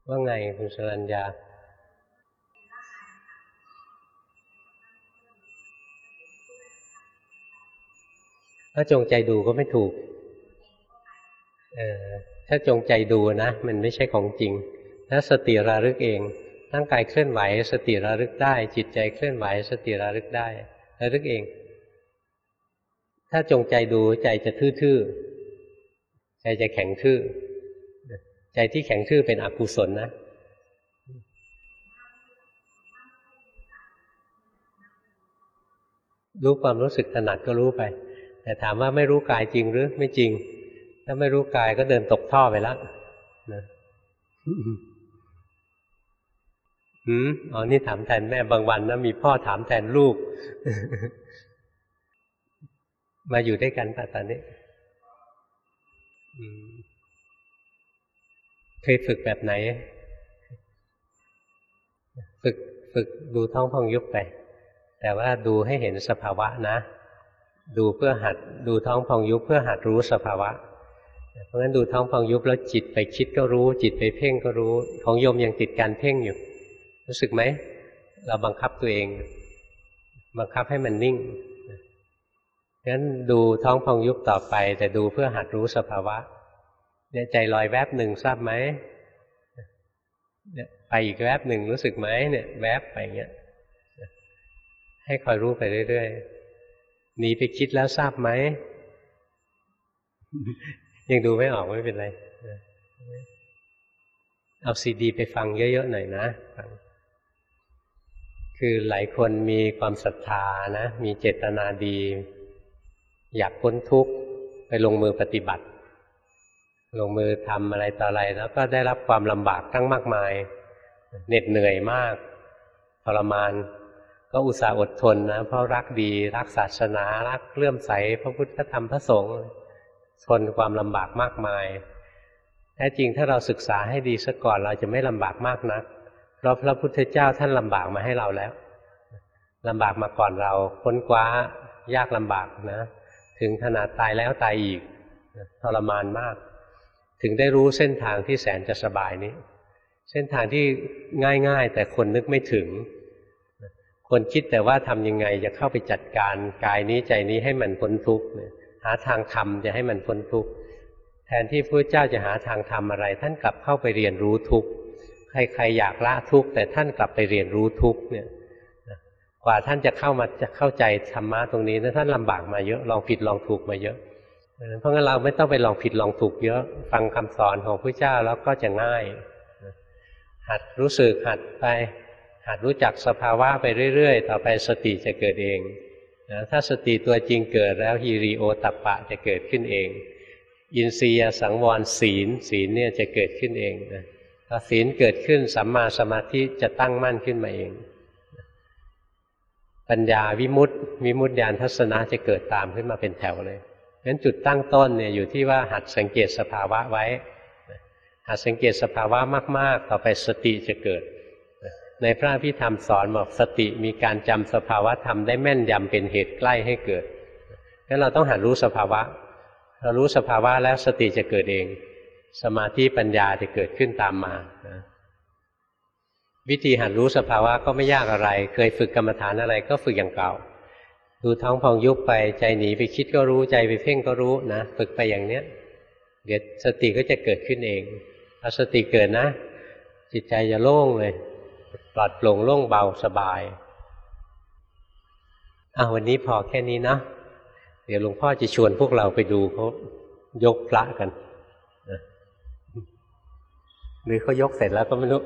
ว่าไงคุณสรัญญาถ้าจงใจดูก็ไม่ถูก เออถ้าจงใจดูนะ มันไม่ใช่ของจริง ถ้าสติระลึกเองร่างกายเคลื่อนไหว สติระลึกได้ จิตใจเคลื่อนไหว สติระลึกได้ ระลึกเอง ถ้าจงใจดูใจจะทื่อๆ ใจจะแข็งทื่อ ใจที่แข็งทื่อเป็นอกุศลนะรู้ความรู้สึกถนัดก็รู้ไป แต่ถามว่าไม่รู้กายจริงหรือไม่จริง ถ้าไม่รู้กายก็เดินตกท่อไปแล้วนะอืมอ๋อนี่ถามแทนแม่บางวันนะมีพ่อถามแทนลูก มาอยู่ด้วยกันป่ะตอนนี้ เคยฝึกแบบไหน ฝึกฝึกดูท้องพองยุบไป แต่ว่าดูให้เห็นสภาวะนะ ดูเพื่อหัดดูท้องพองยุบเพื่อหัดรู้สภาวะ เพราะฉะนั้นดูท้องพองยุบแล้วจิตไปคิดก็รู้ จิตไปเพ่งก็รู้ ของโยมยังติดการเพ่งอยู่ รู้สึกไหม เราบังคับตัวเอง บังคับให้มันนิ่ง งั้นดูท้องพองยุบต่อไป แต่ดูเพื่อหัดรู้สภาวะเนี่ยใจลอยแวบหนึ่งทราบไหมเนี่ยไปอีกแวบหนึ่งรู้สึกไหมเนี่ยแวบไปเงี้ยให้คอยรู้ไปเรื่อยๆหนีไปคิดแล้วทราบไหมยังดูไม่ออกไม่เป็นไรเอาซีดี ไปฟังเยอะๆหน่อยนะฟังคือหลายคนมีความศรัทธานะ มีเจตนาดี อยากพ้นทุกข์ไปลงมือปฏิบัติ ลงมือทำอะไรต่ออะไร แล้วก็ได้รับความลำบากทั้งมากมาย เหน็ดเหนื่อยมากทรมาน ก็อุตส่าห์อดทนนะ เพราะรักดีรักศาสนารักเลื่อมใสพระพุทธธรรมพระสงฆ์ทนความลำบากมากมายแท้จริงถ้าเราศึกษาให้ดีซะก่อนเราจะไม่ลำบากมากนัก เพราะพระพุทธเจ้าท่านลำบากมาให้เราแล้วลำบากมาก่อนเราค้นคว้ายากลำบากนะ ถึงขนาดตายแล้วตายอีกทรมานมาก ถึงได้รู้เส้นทางที่แสนจะสบายนี้ เส้นทางที่ง่ายๆ แต่คนนึกไม่ถึง คนคิดแต่ว่าทำยังไงจะเข้าไปจัดการกายนี้ใจนี้ให้มันพ้นทุกข์หาทางทำจะให้มันพ้นทุกข์แทนที่พระเจ้าจะหาทางทำอะไร ท่านกลับเข้าไปเรียนรู้ทุกข์ใครๆอยากละทุกข์แต่ท่านกลับไปเรียนรู้ทุกข์เนี่ย กว่าท่านจะเข้ามาจะเข้าใจธรรมะตรงนี้นะท่านลำบากมาเยอะลองผิดลองถูกมาเยอะ เพราะงั้นเราไม่ต้องไปลองผิดลองถูกเยอะ ฟังคำสอนของพระเจ้าแล้วก็จะง่าย หัดรู้สึกหัดไป หัดรู้จักสภาวะไปเรื่อยๆ ต่อไปสติจะเกิดเองนะถ้าสติตัวจริงเกิดแล้วฮีรีโอตัปปะจะเกิดขึ้นเอง อินทรียสังวรศีล ศีลเนี่ยจะเกิดขึ้นเองนะพอศีลเกิดขึ้นสัมมาสมาธิจะตั้งมั่นขึ้นมาเอง ปัญญาวิมุตติวิมุตติญาณทัศนะจะเกิดตามขึ้นมาเป็นแถวเลยงั้นจุดตั้งต้นเนี่ยอยู่ที่ว่าหัดสังเกตสภาวะไว้ หัดสังเกตสภาวะมาก ๆ ต่อไปสติจะเกิด ในพระพิธรรมสอนบอกสติมีการจำสภาวะธรรมได้แม่นยำเป็นเหตุใกล้ให้เกิดงั้นเราต้องหัดรู้สภาวะ เรารู้สภาวะแล้วสติจะเกิดเอง สมาธิปัญญาจะเกิดขึ้นตามมานะ วิธีหัดรู้สภาวะก็ไม่ยากอะไร เคยฝึกกรรมฐานอะไรก็ฝึกอย่างเก่า ดูท้องพองยุบไปใจหนีไปคิดก็รู้ใจไปเพ่งก็รู้นะ ฝึกไปอย่างเนี้ยเดี๋ยวสติก็จะเกิดขึ้นเองพอสติเกิดนะ จิตใจจะโล่งเลยปปลอดโปร่งโล่งเบาสบายอะวันนี้พอแค่นี้นะ เดี๋ยวหลวงพ่อจะชวนพวกเราไปดูเขายกพระกันนะหรือเขายกเสร็จแล้วก็ไม่รู้